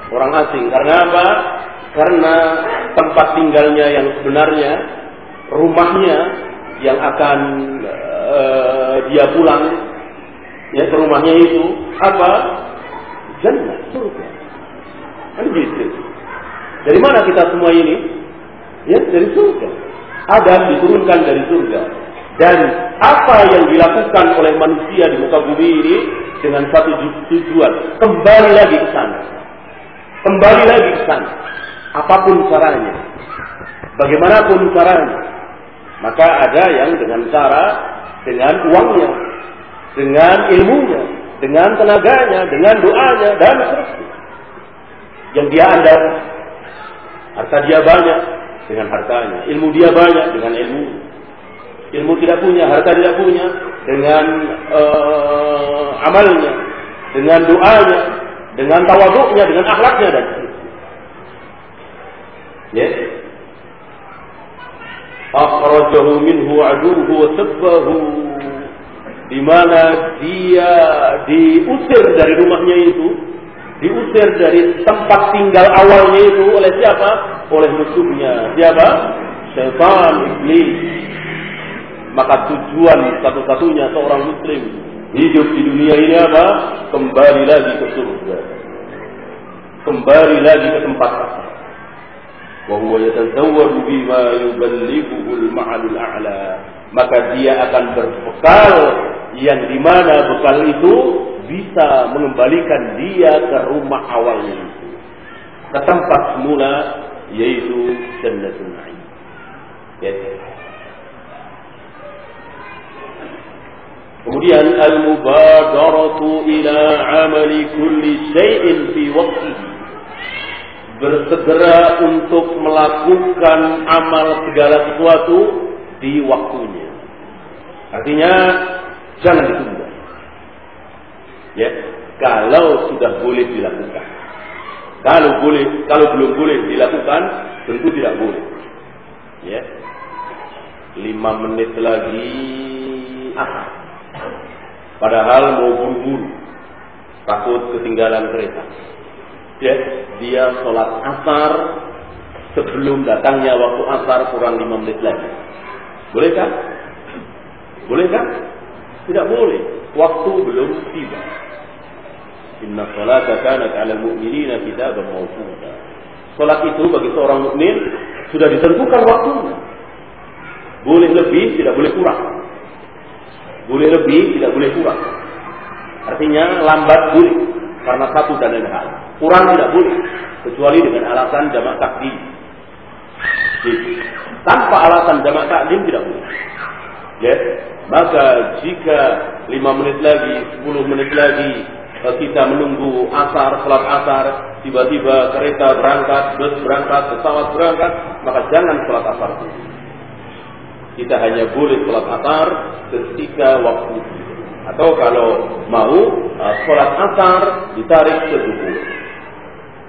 Orang asing karena apa? Karena tempat tinggalnya yang sebenarnya, rumahnya yang akan uh, dia pulang ya ke rumahnya itu apa? Jannah, surga. Kan gitu. Dari mana kita semua ini? Ya, dari surga. Adam diturunkan dari surga. Dan apa yang dilakukan oleh manusia di muka bumi ini dengan satu tujuan, kembali lagi ke sana. Kembali lagi ke sana apa pun caranya, bagaimanapun caranya. Maka ada yang dengan cara, dengan uangnya, dengan ilmunya, dengan tenaganya, dengan doanya, dan seterusnya. Yang dia andal, harta dia banyak dengan hartanya, ilmu dia banyak dengan ilmu. Ilmu tidak punya, harta tidak punya dengan uh, amalnya, dengan doanya, dengan tawaduknya, dengan akhlaknya dan ya akhrajahu minhu aduhu wa sabbahu di mana dia diusir dari rumahnya itu diusir dari tempat tinggal awalnya itu oleh siapa? oleh musuhnya siapa? setan iblis maka tujuan satu-satunya seorang muslim hidup di dunia ini apa? kembali lagi ke surga kembali lagi ke tempat وهو يتزود بما يبلغه المعنى الأعلى maka dia akan berbekal yang dimana bekal itu bisa mengembalikan dia ke rumah awalnya itu ke tempat semula yaitu jannatul na'im Ya. Kemudian al-mubadaratu ila amali kulli syai'in fi waqtihi. Bersegera untuk melakukan amal segala sesuatu di waktunya. Artinya jangan ditunda. Ya, kalau sudah boleh dilakukan. Kalau boleh, kalau belum boleh dilakukan, tentu tidak boleh. Ya, lima menit lagi asar Padahal mau buru-buru, takut ketinggalan kereta. Ya, dia sholat asar sebelum datangnya waktu asar kurang lima menit lagi. Boleh kan? Boleh kan? Tidak boleh. Waktu belum tiba. Inna salata kanat 'alal mu'minina kitaban mawquta. Salat itu bagi seorang mukmin sudah ditentukan waktunya. Boleh lebih, tidak boleh kurang. Boleh lebih, tidak boleh kurang. Artinya lambat boleh karena satu dan lain hal. Kurang tidak boleh kecuali dengan alasan jamak takdim. Tanpa alasan jamak takdim tidak boleh. Ya, maka jika lima menit lagi, sepuluh menit lagi kita menunggu asar, salat asar, tiba-tiba kereta berangkat, bus berangkat, pesawat berangkat, maka jangan salat asar dulu. Kita hanya boleh sholat asar ketika waktu atau kalau mau uh, sholat asar ditarik ke duhur.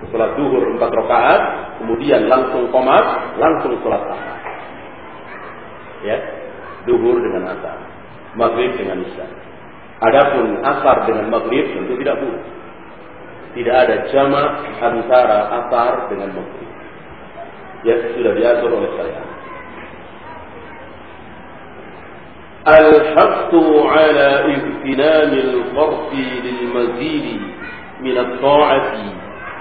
Sholat duhur empat rakaat, kemudian langsung komat, langsung sholat asar. Ya, duhur dengan asar, maghrib dengan isya. Adapun asar dengan maghrib tentu tidak boleh. Tidak ada jamak antara asar dengan maghrib. Ya sudah diatur oleh syariat. الحث على اغتنام الفرس للمزيد من الطاعة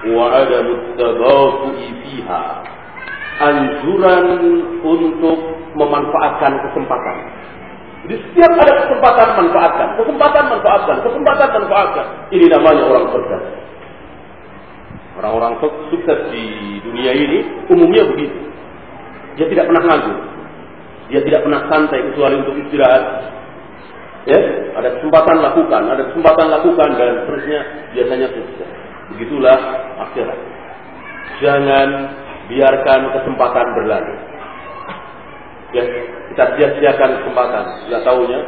وعدم التباطؤ فيها anjuran untuk memanfaatkan kesempatan. Di setiap ada kesempatan manfaatkan, kesempatan manfaatkan, kesempatan manfaatkan. Ini namanya orang cerdas. Orang-orang sukses di dunia ini umumnya begitu. Dia tidak pernah nganggur. Dia tidak pernah santai kecuali untuk istirahat. Ya, ada kesempatan lakukan, ada kesempatan lakukan dan seterusnya biasanya sukses. Begitulah akhirat. Jangan biarkan kesempatan berlalu. Ya, kita sia-siakan kesempatan. Tidak tahunya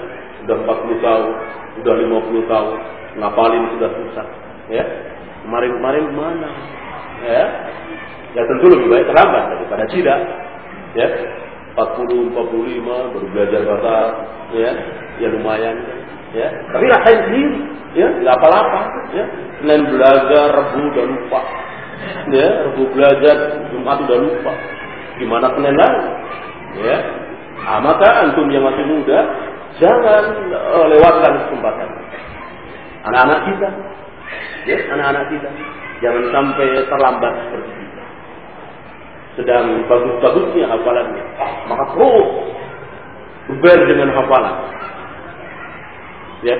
sudah 40 tahun, sudah 50 tahun, ngapalin sudah susah. Ya, kemarin-kemarin mana? Ya, ya tentu lebih baik terlambat daripada tidak. Ya, 40 45 baru belajar bahasa ya ya lumayan ya tapi rasain sendiri ya nggak apa-apa ya Senin belajar Rebu udah lupa ya Rebu belajar Jumat udah lupa gimana Senin lagi ya. Nah, maka antum yang masih muda jangan uh, lewatkan kesempatan. Anak-anak kita. Ya anak-anak kita. Jangan sampai terlambat seperti itu sedang bagus-bagusnya hafalannya, maka terus ber dengan hafalan. Ya,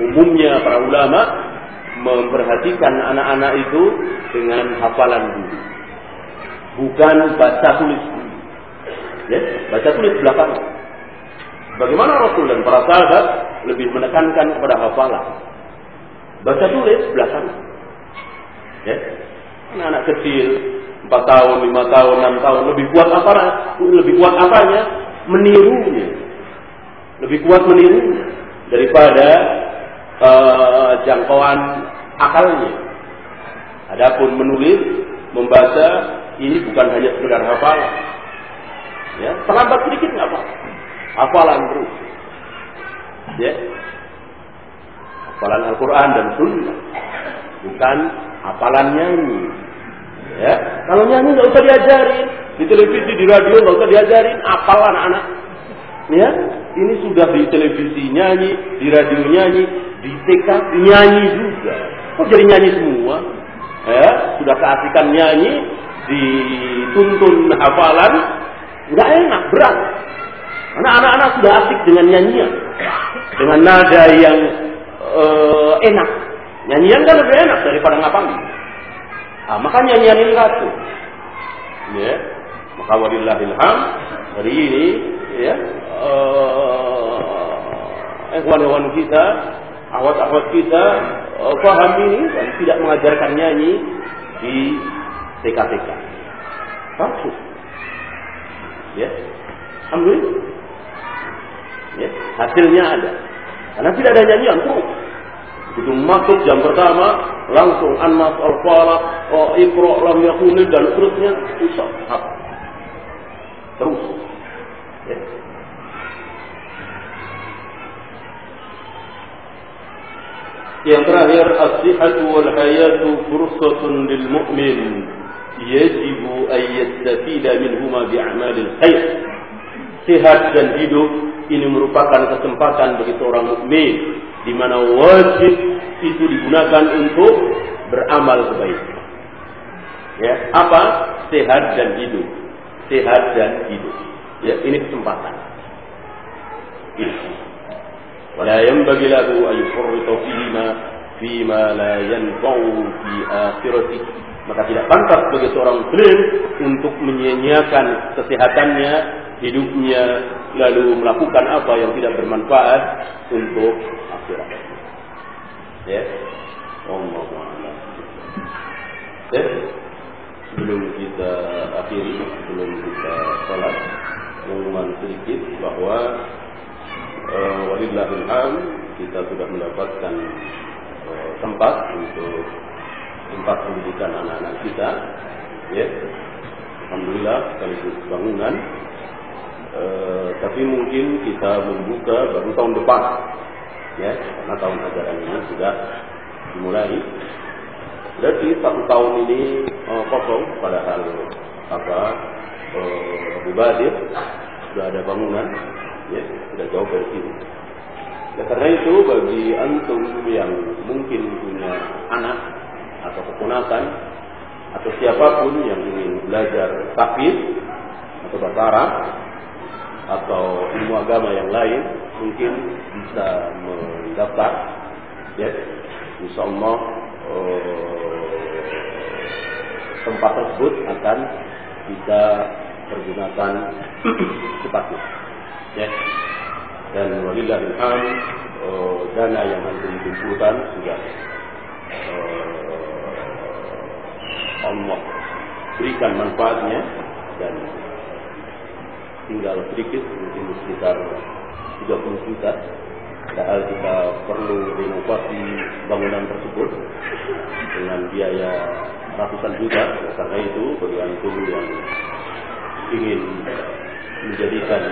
umumnya para ulama memperhatikan anak-anak itu dengan hafalan dulu, bukan baca tulis dulu. Ya, baca tulis belakang. Bagaimana Rasul dan para sahabat lebih menekankan kepada hafalan. Baca tulis belakang. Ya, anak-anak kecil empat tahun, lima tahun, enam tahun, lebih kuat apa? Lebih kuat apanya? Menirunya, lebih kuat menirunya daripada uh, jangkauan akalnya. Adapun menulis, membaca ini bukan hanya sekedar hafalan. Ya, terlambat sedikit nggak apa, hafalan terus. Ya, hafalan Al-Quran dan Sunnah, bukan hafalan nyanyi. Ya, kalau nyanyi nggak usah diajarin di televisi, di radio nggak usah diajarin, apal anak-anak. Ya, ini sudah di televisi nyanyi, di radio nyanyi, di TK nyanyi juga. Kok jadi nyanyi semua? Ya, sudah keasikan nyanyi, dituntun hafalan, nggak enak, berat. Karena anak-anak sudah asik dengan nyanyian, dengan nada yang uh, enak. Nyanyian kan lebih enak daripada ngapain. Nah, makanya nyanyi ratu. Ya. Maka wadillahil ham hari ini ya uh, hewan kita, awat-awat kita uh, paham ini dan tidak mengajarkan nyanyi di TK-TK. Bagus. Ya. Alhamdulillah. Ya, hasilnya ada. Karena tidak ada nyanyian terus. Itu masuk jam pertama, langsung Anas Al-Falaq, oh, Iqra Lam Yakuni dan seterusnya susah. Terus. Ya. Yang terakhir, as-sihhatu wal hayatu fursatun lil mu'min yajibu an yastafida minhuma bi'amalil khair. Sehat dan hidup ini merupakan kesempatan bagi seorang mukmin di mana wajib itu digunakan untuk beramal kebaikan. Ya, apa? Sehat dan hidup. Sehat dan hidup. Ya, ini kesempatan. Wala yanbaghi lahu an yufrita fima fima la yanfa'u fi akhirati. Maka tidak pantas bagi seorang muslim untuk menyia-nyiakan kesehatannya, hidupnya, lalu melakukan apa yang tidak bermanfaat untuk akhirat. Ya. Allah Ya. Sebelum kita akhiri, sebelum kita salat, pengumuman sedikit bahwa uh, walillahil kita sudah mendapatkan uh, tempat untuk tempat pendidikan anak-anak kita. Ya. Alhamdulillah sekaligus bangunan Eh, tapi mungkin kita membuka baru tahun depan ya karena tahun ajaran ini sudah dimulai berarti satu tahun ini uh, kosong padahal apa uh, Abu Badir sudah ada bangunan ya sudah jauh dari sini ya, karena itu bagi antum yang mungkin punya anak atau keponakan atau siapa pun yang ingin belajar tafsir atau bahasa Arab atau ilmu agama yang lain mungkin bisa mendaftar ya. Insya Allah eh, tempat tersebut akan kita pergunakan cepatnya ya. Dan walillahilham eh, dana yang nanti dikumpulkan sudah eh, Allah berikan manfaatnya dan tinggal sedikit mungkin sekitar 30 juta. Padahal kita perlu renovasi bangunan tersebut dengan biaya ratusan juta. Karena itu bagi antum yang ingin menjadikan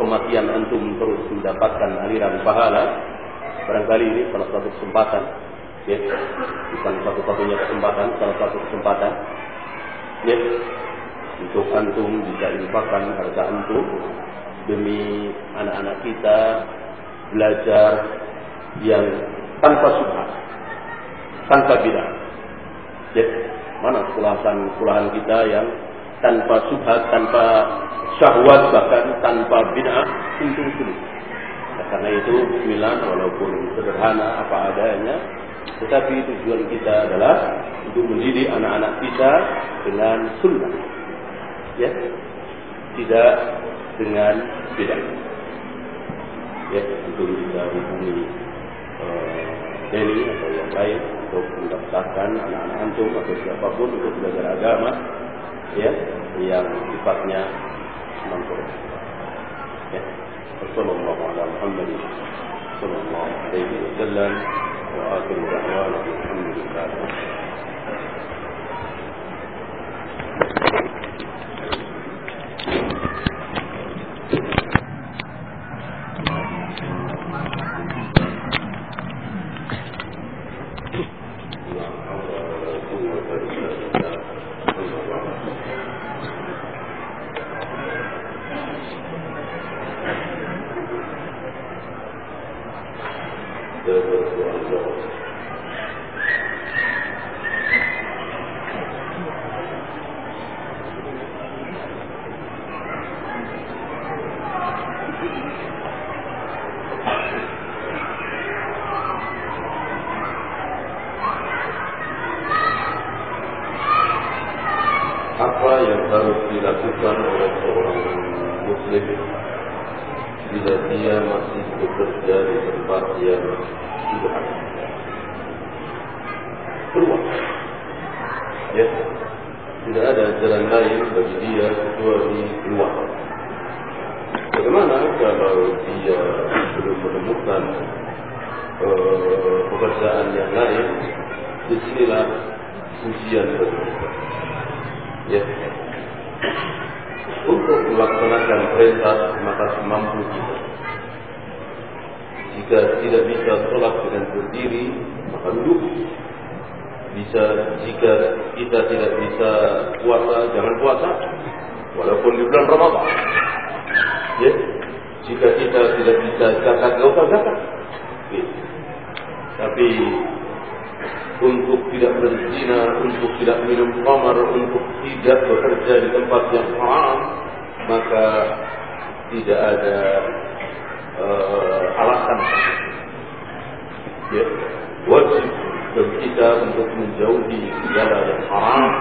kematian antum terus mendapatkan aliran pahala barangkali ini salah satu kesempatan ya bukan satu-satunya kesempatan salah satu kesempatan ya untuk antum bisa infakkan harta antum demi anak-anak kita belajar yang tanpa subhat, tanpa bidah. Ya, mana sekolahan-sekolahan kita yang tanpa subhat, tanpa syahwat, bahkan tanpa bid'ah, untung sulit. Nah, karena itu Bismillah walaupun sederhana apa adanya, tetapi tujuan kita adalah untuk mendidik anak-anak kita dengan sunnah. Ya? Tidak dengan beda ya untuk bisa hubungi uh, Deni atau yang lain untuk mendaftarkan anak-anak antum atau siapapun untuk belajar agama ya yang sifatnya manfaat ya. Wassalamualaikum warahmatullahi wabarakatuh wa akhiru da'wana alhamdulillah Ya, wajib bagi kita untuk menjauhi segala yang haram,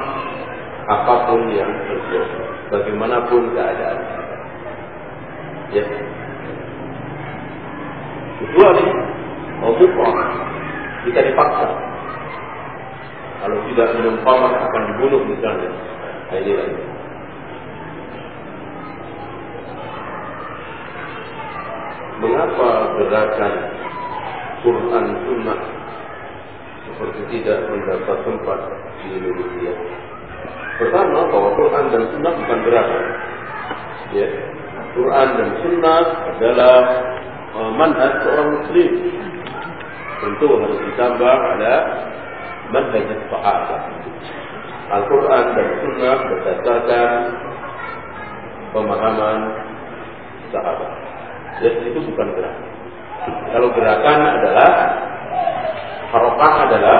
apa pun yang terjadi, bagaimanapun keadaan. Ya, kecuali mau kita dipaksa kalau tidak minum akan dibunuh misalnya. Nah, ini lagi. Mengapa gerakan Quran Sunnah seperti tidak mendapat tempat di Indonesia? Pertama, bahwa Quran dan Sunnah bukan gerakan. Ya, Quran dan Sunnah adalah uh, manhaj seorang Muslim. Tentu harus ditambah ada manhaj sahabat. Al-Quran dan Sunnah berdasarkan pemahaman sahabat. Jadi itu bukan gerakan. Kalau gerakan adalah harokah adalah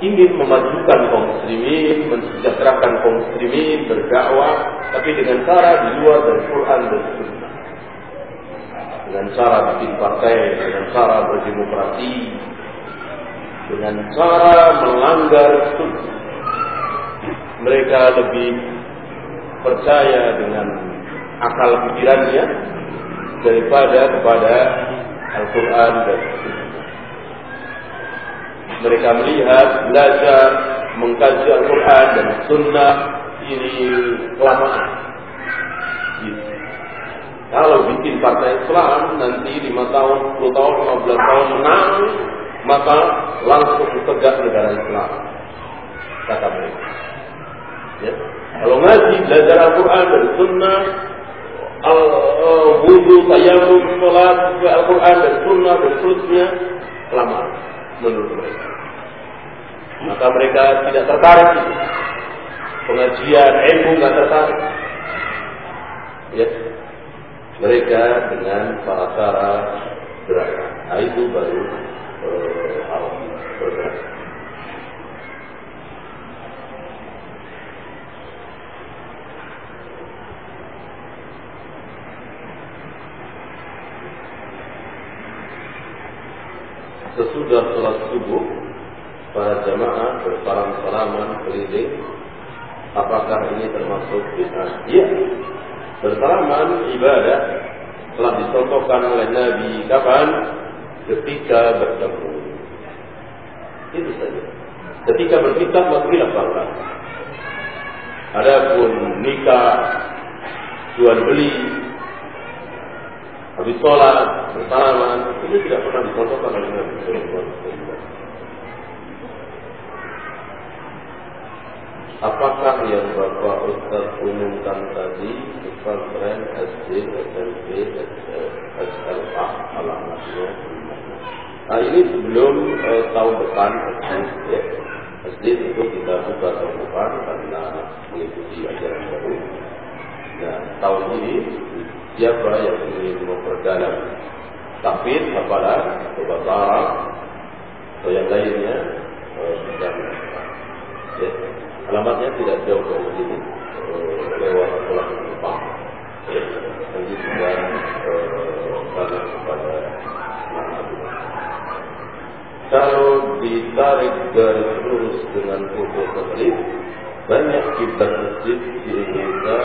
ingin memajukan kaum muslimin, mensejahterakan kaum muslimin, berdakwah, tapi dengan cara di luar dari Quran dan Sunnah. Dengan cara bikin partai, dengan cara berdemokrasi, dengan cara melanggar sunnah. Mereka lebih percaya dengan akal pikirannya daripada kepada Al-Quran dan Sunnah. Mereka melihat, belajar, mengkaji Al-Quran dan Sunnah ini kelamaan. Gitu. Kalau bikin partai Islam nanti 5 tahun, 10 tahun, 15 tahun menang, maka langsung tegak negara Islam. Kata mereka. Ya. Kalau ngaji, belajar Al-Quran dan Sunnah, al-wudu, tayamum, sholat, Al-Quran dan Sunnah dan seterusnya, lama menurut mereka. Maka mereka tidak tertarik pengajian ilmu nggak tertarik. Ya, mereka dengan para cara gerakan. Nah, itu baru Sesudah sholat subuh, para jamaah bersalam-salaman keliling. Apakah ini termasuk bid'ah? Iya. Bersalaman ibadah telah dicontohkan oleh Nabi kapan? ketika bertemu. Itu saja. Ketika berpisah masuklah salat. Adapun nikah, jual beli, habis sholat, bersalaman, itu tidak pernah dicontohkan oleh Nabi Sallallahu Apakah yang Bapak Ustaz umumkan tadi pesantren SD, SMP, SLA alamatnya Nah ini sebelum eh, tahun depan SD, ya. SD itu kita buka tahun depan karena mengikuti ajaran baru. Nah tahun ini siapa yang ingin memperdalam tapi hafalan, bahasa Arab, atau yang lainnya, eh, dan ya, alamatnya tidak jauh dari sini, eh, lewat pulang Jepang. Ya, nanti juga eh, tanya kepada kalau ditarik garis lurus dengan foto satelit, banyak kita masjid di Indonesia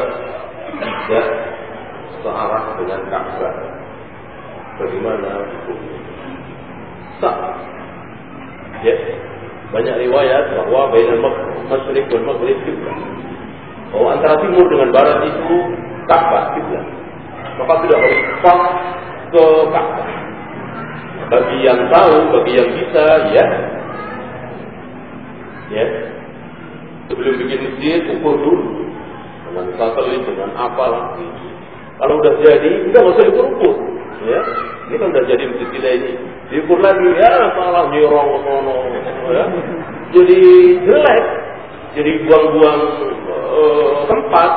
tidak searah dengan Ka'bah bagaimana hukumnya? Sah. Ya. Banyak riwayat bahwa bainal masyriq wal maghrib kiblat bahwa antara timur dengan barat itu Ka'bah kiblat maka tidak harus sah ke Ka'bah bagi yang tahu bagi yang bisa ya. Ya. Sebelum bikin masjid ukur dulu. Dengan satelit dengan apa lagi kalau udah jadi udah usah diukur Ya, ini kan udah jadi masjid kita ini. Diukur lagi, ya salah nyerong sono, ya. Jadi jelek, jadi buang-buang uh, tempat.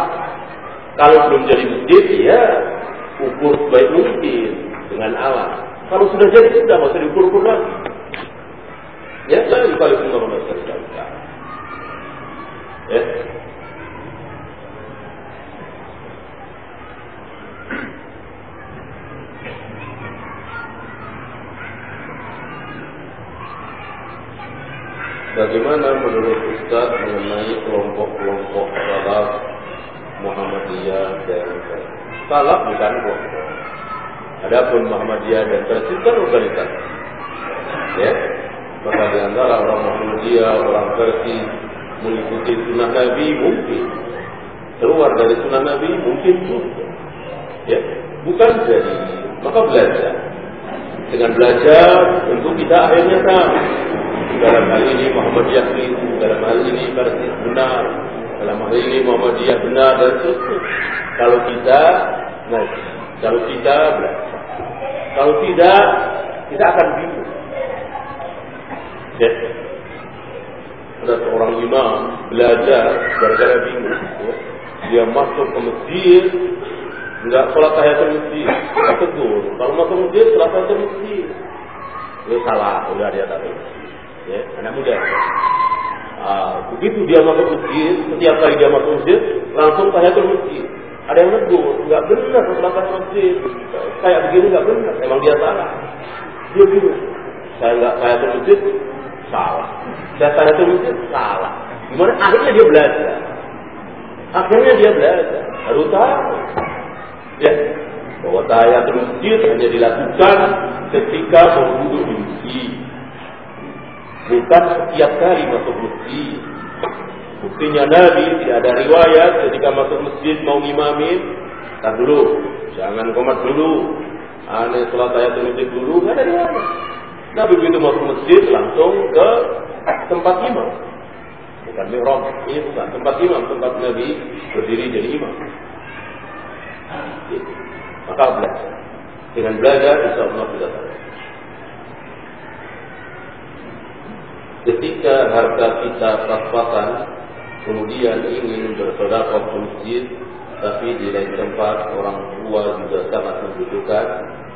Kalau belum jadi masjid, ya ukur sebaik mungkin dengan alat. Kalau sudah jadi sudah nggak usah diukur-ukur lagi. Ya, saya dikali pun Ya, Bagaimana menurut Ustaz mengenai kelompok-kelompok salaf Muhammadiyah dan salaf bukan kelompok. Adapun Muhammadiyah dan Persis kan organisasi. Ya, maka di antara orang Muhammadiyah, orang Persis mengikuti sunnah Nabi mungkin keluar dari sunnah Nabi mungkin juga. Ya, bukan jadi maka belajar. Dengan belajar tentu kita akhirnya tahu dalam hal ini Muhammadiyah keliru, dalam hal ini Persis benar, dalam hal ini Muhammadiyah benar dan seterusnya. Kalau kita ngaji, kalau kita belajar, kalau tidak kita akan bingung. Ya. Ada seorang imam belajar gara-gara bingung. Ya. Dia masuk ke masjid, enggak sholat tahiyatul masjid, tegur. Kalau masuk masjid, sholat tahiyatul masjid. Itu salah, udah dia tahu ya, anak muda. Ah, begitu dia masuk masjid, setiap kali dia masuk masjid, langsung tahiyatul masjid. Ada yang negur, nggak benar sholat masjid. Kayak begini nggak benar, emang dia salah. Dia bingung. Saya nggak tahiyatul masjid, salah. Saya tahiyatul masjid, salah. Gimana? Akhirnya dia belajar. Akhirnya dia belajar. Harus tahu. Ya, bahwa tahiyatul masjid hanya dilakukan ketika berwudu di masjid. Bukan setiap kali masuk masjid. Buktinya Nabi tidak ada riwayat ketika masuk masjid mau ngimamin. Tar dulu, jangan komat dulu. Aneh sholat masjid dulu, nggak ada riwayat. Nabi begitu masuk masjid langsung ke tempat imam. Bukan mihrab, ini bukan tempat imam, tempat Nabi berdiri jadi imam. Maka belajar. Dengan belajar, insya Allah kita. Ketika harta kita pas-pasan, kemudian ingin bersedekah ke masjid, tapi di lain tempat orang tua juga sangat membutuhkan,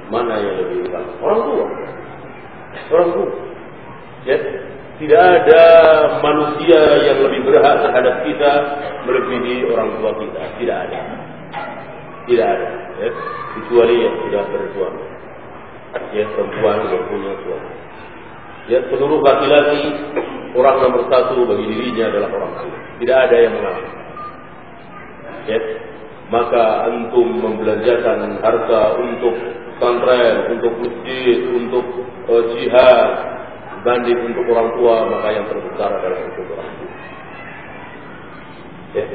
mana yang lebih utama? Orang tua. Orang tua. Ya, tidak ada manusia yang lebih berhak terhadap kita melebihi orang tua kita. Tidak ada. Tidak ada. Ya. Kecuali yang sudah bersuami. Ya, perempuan yang punya suami. Ya, seluruh laki-laki orang nomor satu bagi dirinya adalah orang tua. Tidak ada yang mengalami. Ya, maka antum membelanjakan harta untuk pesantren, untuk masjid, untuk uh, jihad, banding untuk orang tua, maka yang terbesar adalah untuk orang tua. Ya.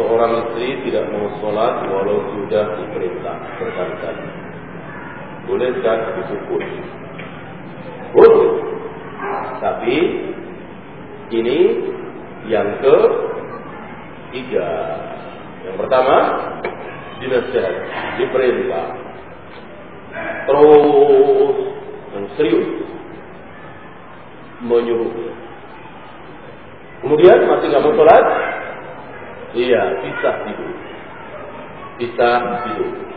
seorang istri tidak mau sholat walau sudah diperintah berkali-kali. Bolehkah dipukul? Boleh. Tapi ini yang ke tiga. Yang pertama dinasihat, diperintah. Terus yang serius menyuruh. Kemudian masih nggak mau sholat, Iya, pisah tidur. Pisah tidur.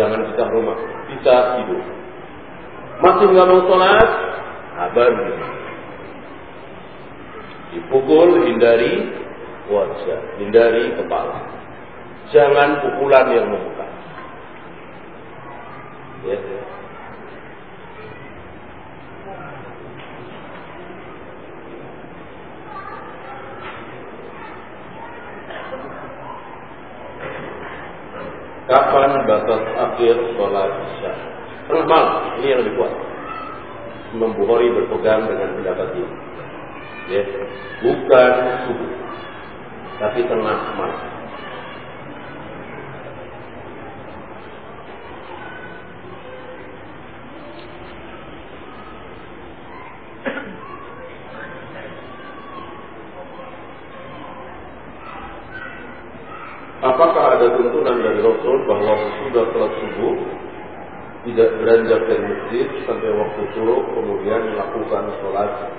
Jangan pisah rumah. Pisah tidur. Masih nggak mau sholat? Abar. Dipukul, hindari wajah, hindari kepala. Jangan pukulan yang membuka. Ya. Kapan batas akhir sholat isya? Tengah malam, ini yang lebih kuat. Imam Bukhari berpegang dengan pendapat ini. Ya, bukan subuh, tapi tengah malam. Apakah ada tuntunan dari Rasul bahwa sudah sholat subuh tidak beranjak dari masjid sampai waktu suruh kemudian melakukan sholat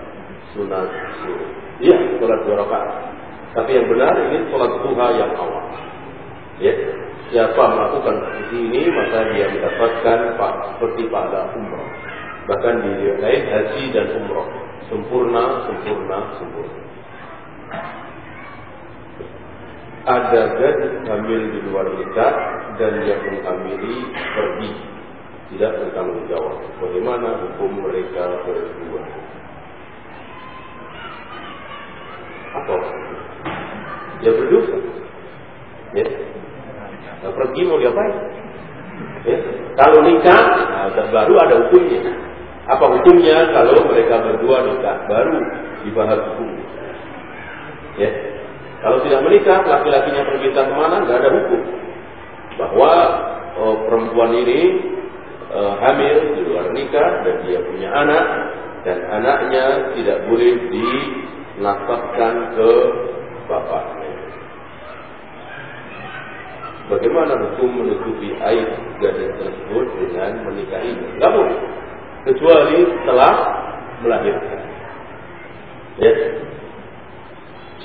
sunat suruh. Iya, sholat dua rakaat. Tapi yang benar ini sholat duha yang awal. Ya, siapa melakukan seperti ini maka dia mendapatkan seperti pada umroh. Bahkan di lain haji dan umroh sempurna, sempurna, sempurna ada gadis hamil di luar nikah dan yang menghamili pergi tidak bertanggung jawab. Bagaimana hukum mereka berdua? Apa? Ya berdosa. Ya. Nah, pergi mau diapain? Ya. Kalau nikah, nah, baru ada hukumnya. Apa hukumnya kalau mereka berdua nikah? Baru dibahas hukumnya. Ya. Kalau tidak menikah, laki-lakinya pergi ke mana, nggak ada hukum. Bahwa oh, perempuan ini uh, hamil di luar nikah dan dia punya anak dan anaknya tidak boleh dinafkahkan ke bapaknya. Bagaimana hukum menutupi aib gadis tersebut dengan menikahi? Tidak boleh, kecuali setelah melahirkan. Ya,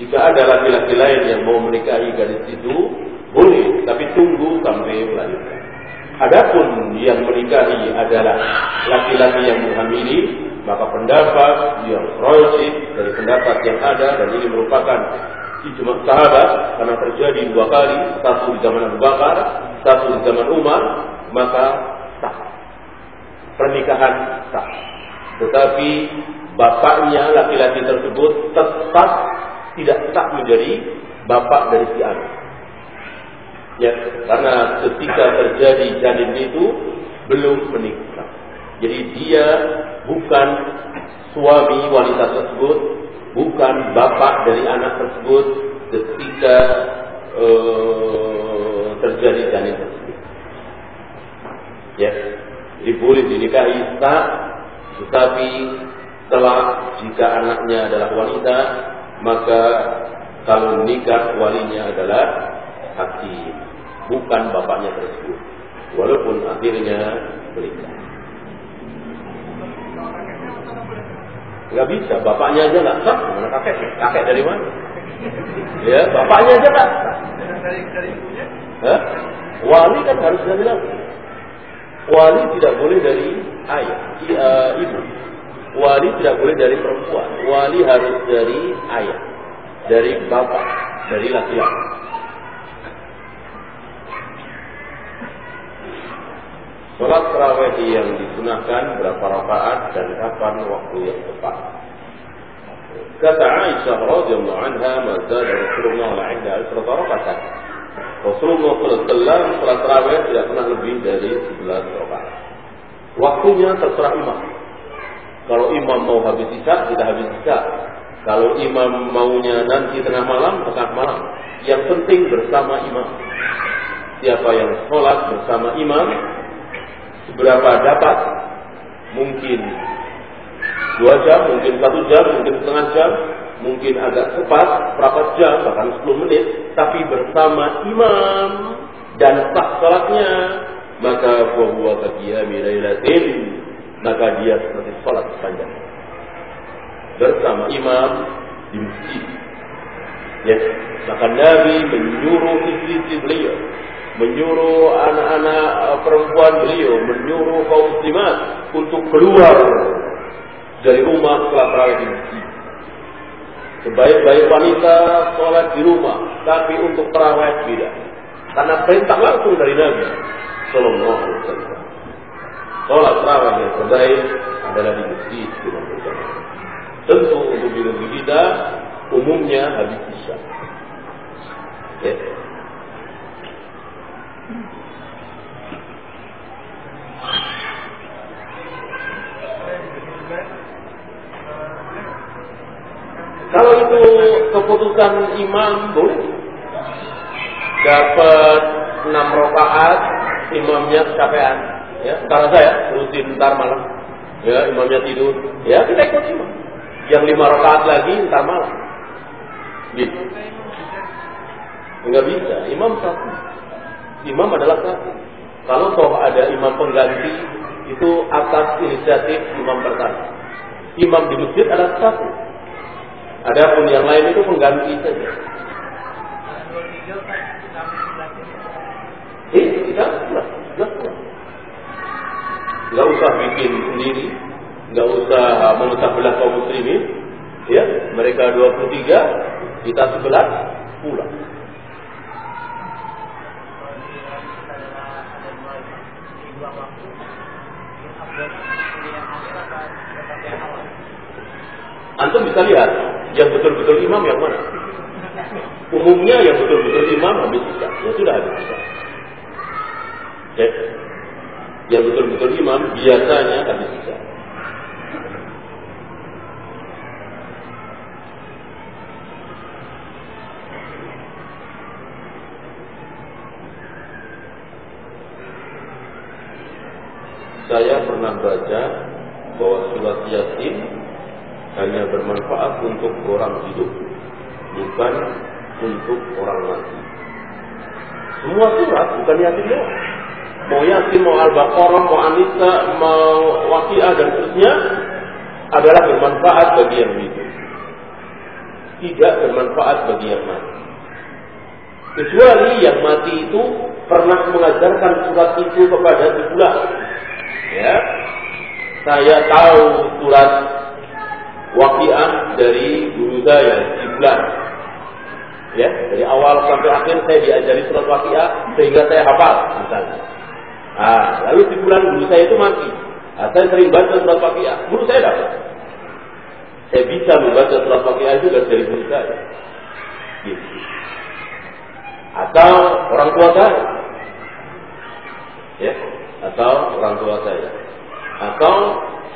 jika ada laki-laki lain yang mau menikahi gadis itu, boleh, tapi tunggu sampai melahirkan. Adapun yang menikahi adalah laki-laki yang menghamili, maka pendapat yang rojib dari pendapat yang ada dan ini merupakan ijma sahabat karena terjadi dua kali, satu di zaman Abu Bakar, satu di zaman Umar, maka sah. Pernikahan sah. Tetapi bapaknya laki-laki tersebut tetap tidak sah menjadi bapak dari si anak. Ya, karena ketika terjadi janin itu belum menikah. Jadi dia bukan suami wanita tersebut, bukan bapak dari anak tersebut ketika uh, terjadi janin tersebut. Ya, jadi boleh dinikahi sah, tetapi setelah jika anaknya adalah wanita maka kalau nikah walinya adalah hakim, bukan bapaknya tersebut. Walaupun akhirnya menikah. Gak bisa, bapaknya aja nggak sah, mana kakek? Kakek dari mana? Ya, bapaknya aja nggak sah. Hah? Wali kan harus dari laki. Wali tidak boleh dari ayah, uh, ibu. Wali tidak boleh dari perempuan. Wali harus dari ayah, dari bapak, dari laki-laki. Sholat terawih yang disunahkan berapa rakaat dan kapan waktu yang tepat? Kata Aisyah radhiyallahu anha, "Maka Rasulullah la inda asrata rakaat." Rasulullah SAW sholat terawih tidak pernah lebih dari 11 rakaat. Waktunya terserah imam. Kalau imam mau habis isya, kita habis isya. Kalau imam maunya nanti tengah malam, tengah malam. Yang penting bersama imam. Siapa yang sholat bersama imam, seberapa dapat, mungkin dua jam, mungkin satu jam, mungkin setengah jam, mungkin agak cepat, berapa jam, bahkan 10 menit, tapi bersama imam dan sah sholatnya, maka bahwa kaqiyami lailatin maka dia seperti sholat sepanjang bersama imam di masjid. Ya, maka Nabi menyuruh istri-istri beliau, menyuruh anak-anak uh, perempuan beliau, menyuruh kaum muslimat untuk keluar dari rumah setelah terawih di masjid. Sebaik-baik wanita sholat di rumah, tapi untuk terawih tidak. Karena perintah langsung dari Nabi Sallallahu Alaihi Wasallam. Sholat terawih yang terbaik adalah di masjid dengan berjamaah. Tentu untuk di negeri kita umumnya habis isya. Ya. Kalau itu keputusan imam boleh. Dapat enam rakaat, imamnya kecapean. Ya, ntar saya terusin ntar malam. Ya, imamnya tidur. Ya, kita ikut imam. Yang lima rakaat lagi ntar malam. Gitu. Enggak bisa. Imam satu. Imam adalah satu. Kalau toh ada imam pengganti, itu atas inisiatif imam pertama. Imam di masjid adalah satu. Adapun yang lain itu pengganti saja. Tidak, tidak, tidak. Usah bikin sendiri, nggak usah memecah belah kaum muslimin. Ya, mereka 23, kita 11, pulang. Antum bisa lihat yang betul-betul imam yang mana. Umumnya yang betul-betul imam habis bisa. Ya sudah habis bisa. Ya. Yang betul-betul imam biasanya habis bisa. Saya pernah baca bahwa surat Yasin hanya bermanfaat untuk orang hidup, bukan untuk orang mati. Semua surat bukan Yasin doang. Mau Yasin, mau Al-Baqarah, mau Anisa, mau Waqiah dan seterusnya adalah bermanfaat bagi yang hidup. Tidak bermanfaat bagi yang mati. Kecuali yang mati itu pernah mengajarkan surat itu kepada sebulan. Ya, saya tahu surat wakiah dari guru saya Iblan. Ya, dari awal sampai akhir saya diajari surat wakiah sehingga saya hafal misalnya. Ah, lalu di bulan guru saya itu mati. Ah, saya sering baca surat wakiah, guru saya dapat. Saya bisa membaca surat wakiah itu dari guru saya. Gitu. Atau orang tua saya. Ya, atau orang tua saya. Atau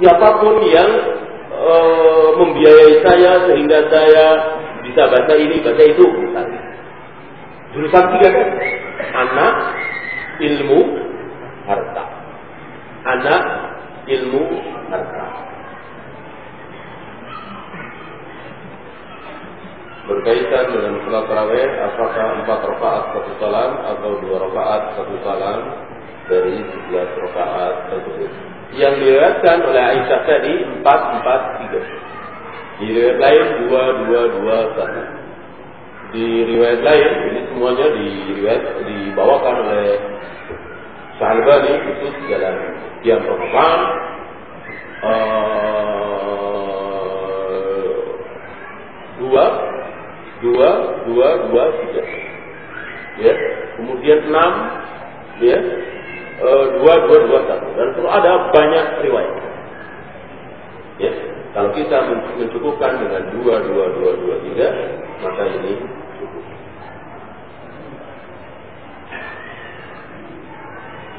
siapa pun yang e, membiayai saya sehingga saya bisa baca ini, baca itu misalnya. Jurusan tiga kan? Anak, ilmu, harta. Anak, ilmu, harta. Berkaitan dengan sholat tarawih, apakah empat rakaat satu salam atau dua rakaat satu salam dari sebelas rakaat tersebut? Yang diriwayatkan oleh Aisyah tadi empat empat tiga. Di riwayat lain dua dua dua satu. Di riwayat lain ini semuanya di riwayat dibawakan oleh Syalbani khusus dalam yang pertama uh, dua dua dua dua tiga. Ya, kemudian enam ya dua dua dua satu dan perlu ada banyak riwayat. Ya, kalau kita mencukupkan dengan dua dua dua dua tiga maka ini cukup.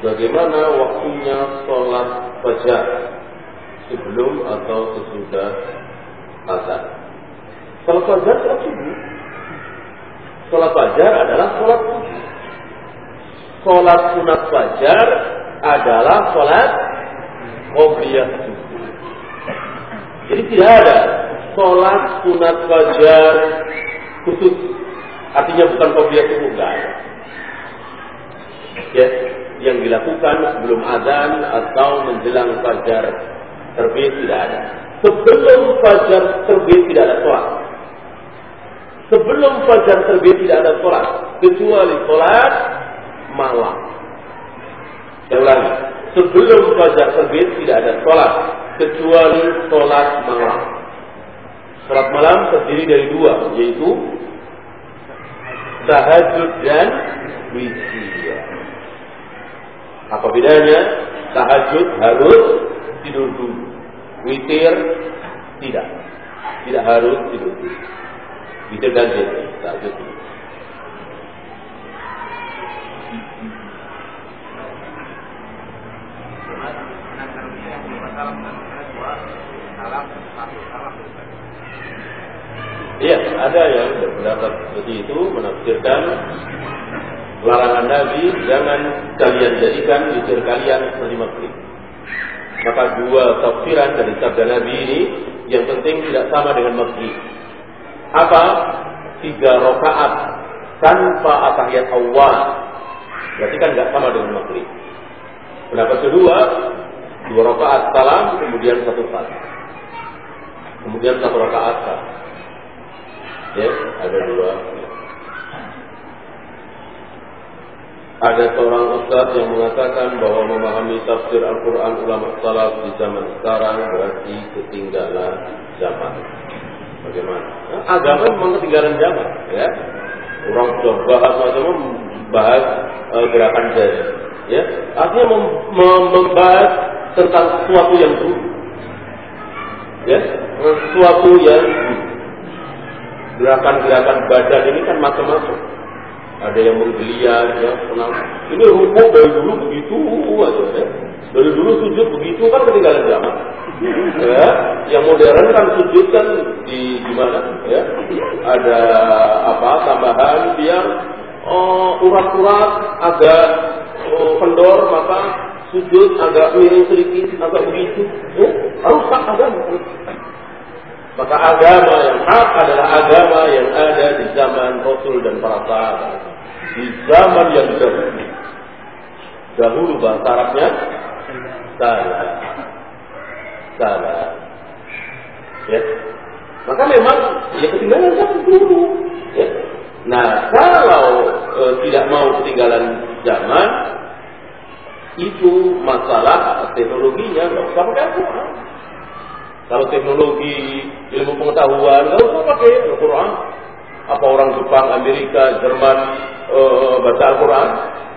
Bagaimana waktunya sholat fajar sebelum atau sesudah azan? Sholat fajar sholat subuh. Sholat fajar adalah sholat subuh sholat sunat fajar adalah sholat qobliyah Jadi tidak ada sholat sunat fajar khusus. Artinya bukan qobliyah subuh, enggak. Ya, yang dilakukan sebelum azan atau menjelang fajar terbit tidak ada. Sebelum fajar terbit tidak ada sholat. Sebelum fajar terbit tidak ada sholat. Kecuali sholat malam. Saya ulangi, sebelum fajar terbit tidak ada sholat kecuali sholat malam. Sholat malam terdiri dari dua, yaitu tahajud dan witir. Apa bedanya? Tahajud harus tidur dulu. Witir tidak. Tidak harus tidur dulu. Witir dan witir. Tahajud dulu. Ada yang berpendapat seperti itu menafsirkan larangan Nabi jangan kalian jadikan witir kalian seperti maghrib. Maka dua tafsiran dari sabda Nabi ini yang penting tidak sama dengan maghrib. Apa? Tiga rakaat tanpa atahiyat awal. Berarti kan nggak sama dengan maghrib. Pendapat kedua, dua rakaat salam kemudian satu salam. Kemudian satu rakaat salam. Ya, ada dua. Ada seorang ustaz yang mengatakan bahwa memahami tafsir Al-Quran ulama salaf di zaman sekarang berarti ketinggalan zaman. Bagaimana? Agama memang ketinggalan zaman, ya. Orang sudah bahas macam bahas uh, gerakan jari, ya. Artinya mem mem membahas tentang sesuatu yang dulu, ya, sesuatu yang gerakan-gerakan badan ini kan macam-macam ada yang menggeliat, ya, senang. Ini rukuk dari dulu begitu aja ya. Dari dulu sujud begitu kan ketinggalan zaman. Ya, yang modern kan sujud kan di gimana? Ya, ada apa tambahan biar oh, urat-urat agak oh, kendor maka sujud agak miring sedikit agak begitu. Ya, agama. Maka agama yang hak adalah agama yang ada di zaman Rasul dan para sahabat di zaman yang dahulu. Dahulu bahasa Arabnya salah. Salah. Ya. Maka memang ya ketinggalan zaman dulu. Ya. Nah, kalau e, tidak mau ketinggalan zaman, itu masalah teknologinya nggak usah pakai. Kalau teknologi ilmu pengetahuan nggak usah pakai Al-Quran. Apa orang Jepang, Amerika, Jerman uh, baca Al-Quran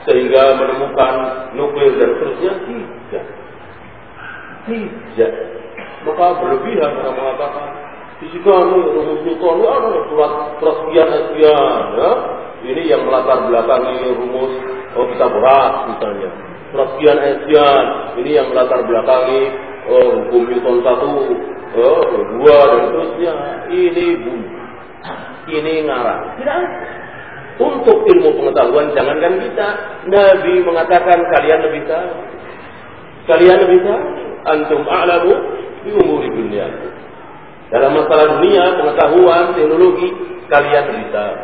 sehingga menemukan nuklir dan seterusnya? Tidak. Tidak. Maka berlebihan orang mengatakan fisika ini rumus Newton ada surat surat sekian sekian ya. Ini yang melatar belakangi rumus oh, kita berat misalnya. Surat sekian sekian ini yang melatar belakangi oh, hukum Newton satu, oh, dua dan seterusnya. Ini bunyi. Ini ngarang. Tidak ada. Untuk ilmu pengetahuan jangankan kita. Nabi mengatakan kalian lebih tahu. Kalian lebih tahu. Antum a'lamu di umur dunia. Dalam masalah dunia, pengetahuan, teknologi, kalian lebih tahu.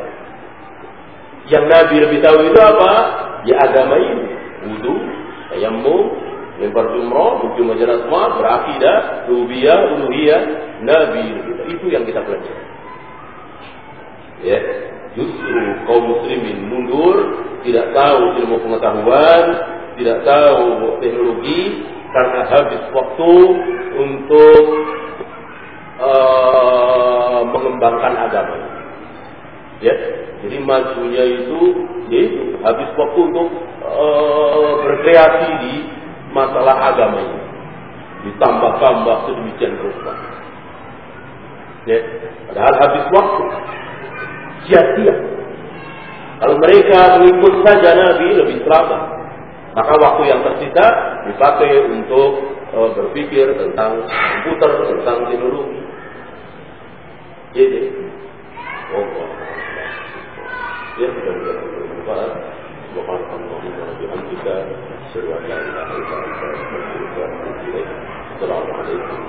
Yang Nabi lebih tahu itu apa? Ya agama ini. Wudhu, tayammum, lempar jumroh, wujud majalah semua, berakidah, rubiyah, uluhiyah, Nabi. Itu yang kita pelajari. Ya, justru kaum muslimin mundur, tidak tahu ilmu pengetahuan, tidak tahu teknologi karena habis waktu untuk uh, mengembangkan agama. Ya, jadi majunya itu, yaitu habis waktu untuk uh, berkreasi di masalah agama ini, ditambah-tambah sedemikian rupa. Ya, padahal habis waktu sia-sia. Kalau mereka mengikut saja Nabi lebih selamat. Maka waktu yang tersisa dipakai untuk uh, berpikir tentang komputer, tentang teknologi. Jadi, oh, ya sudah sudah bermanfaat. Subhanallah wa bihamdika, 知道，我知道。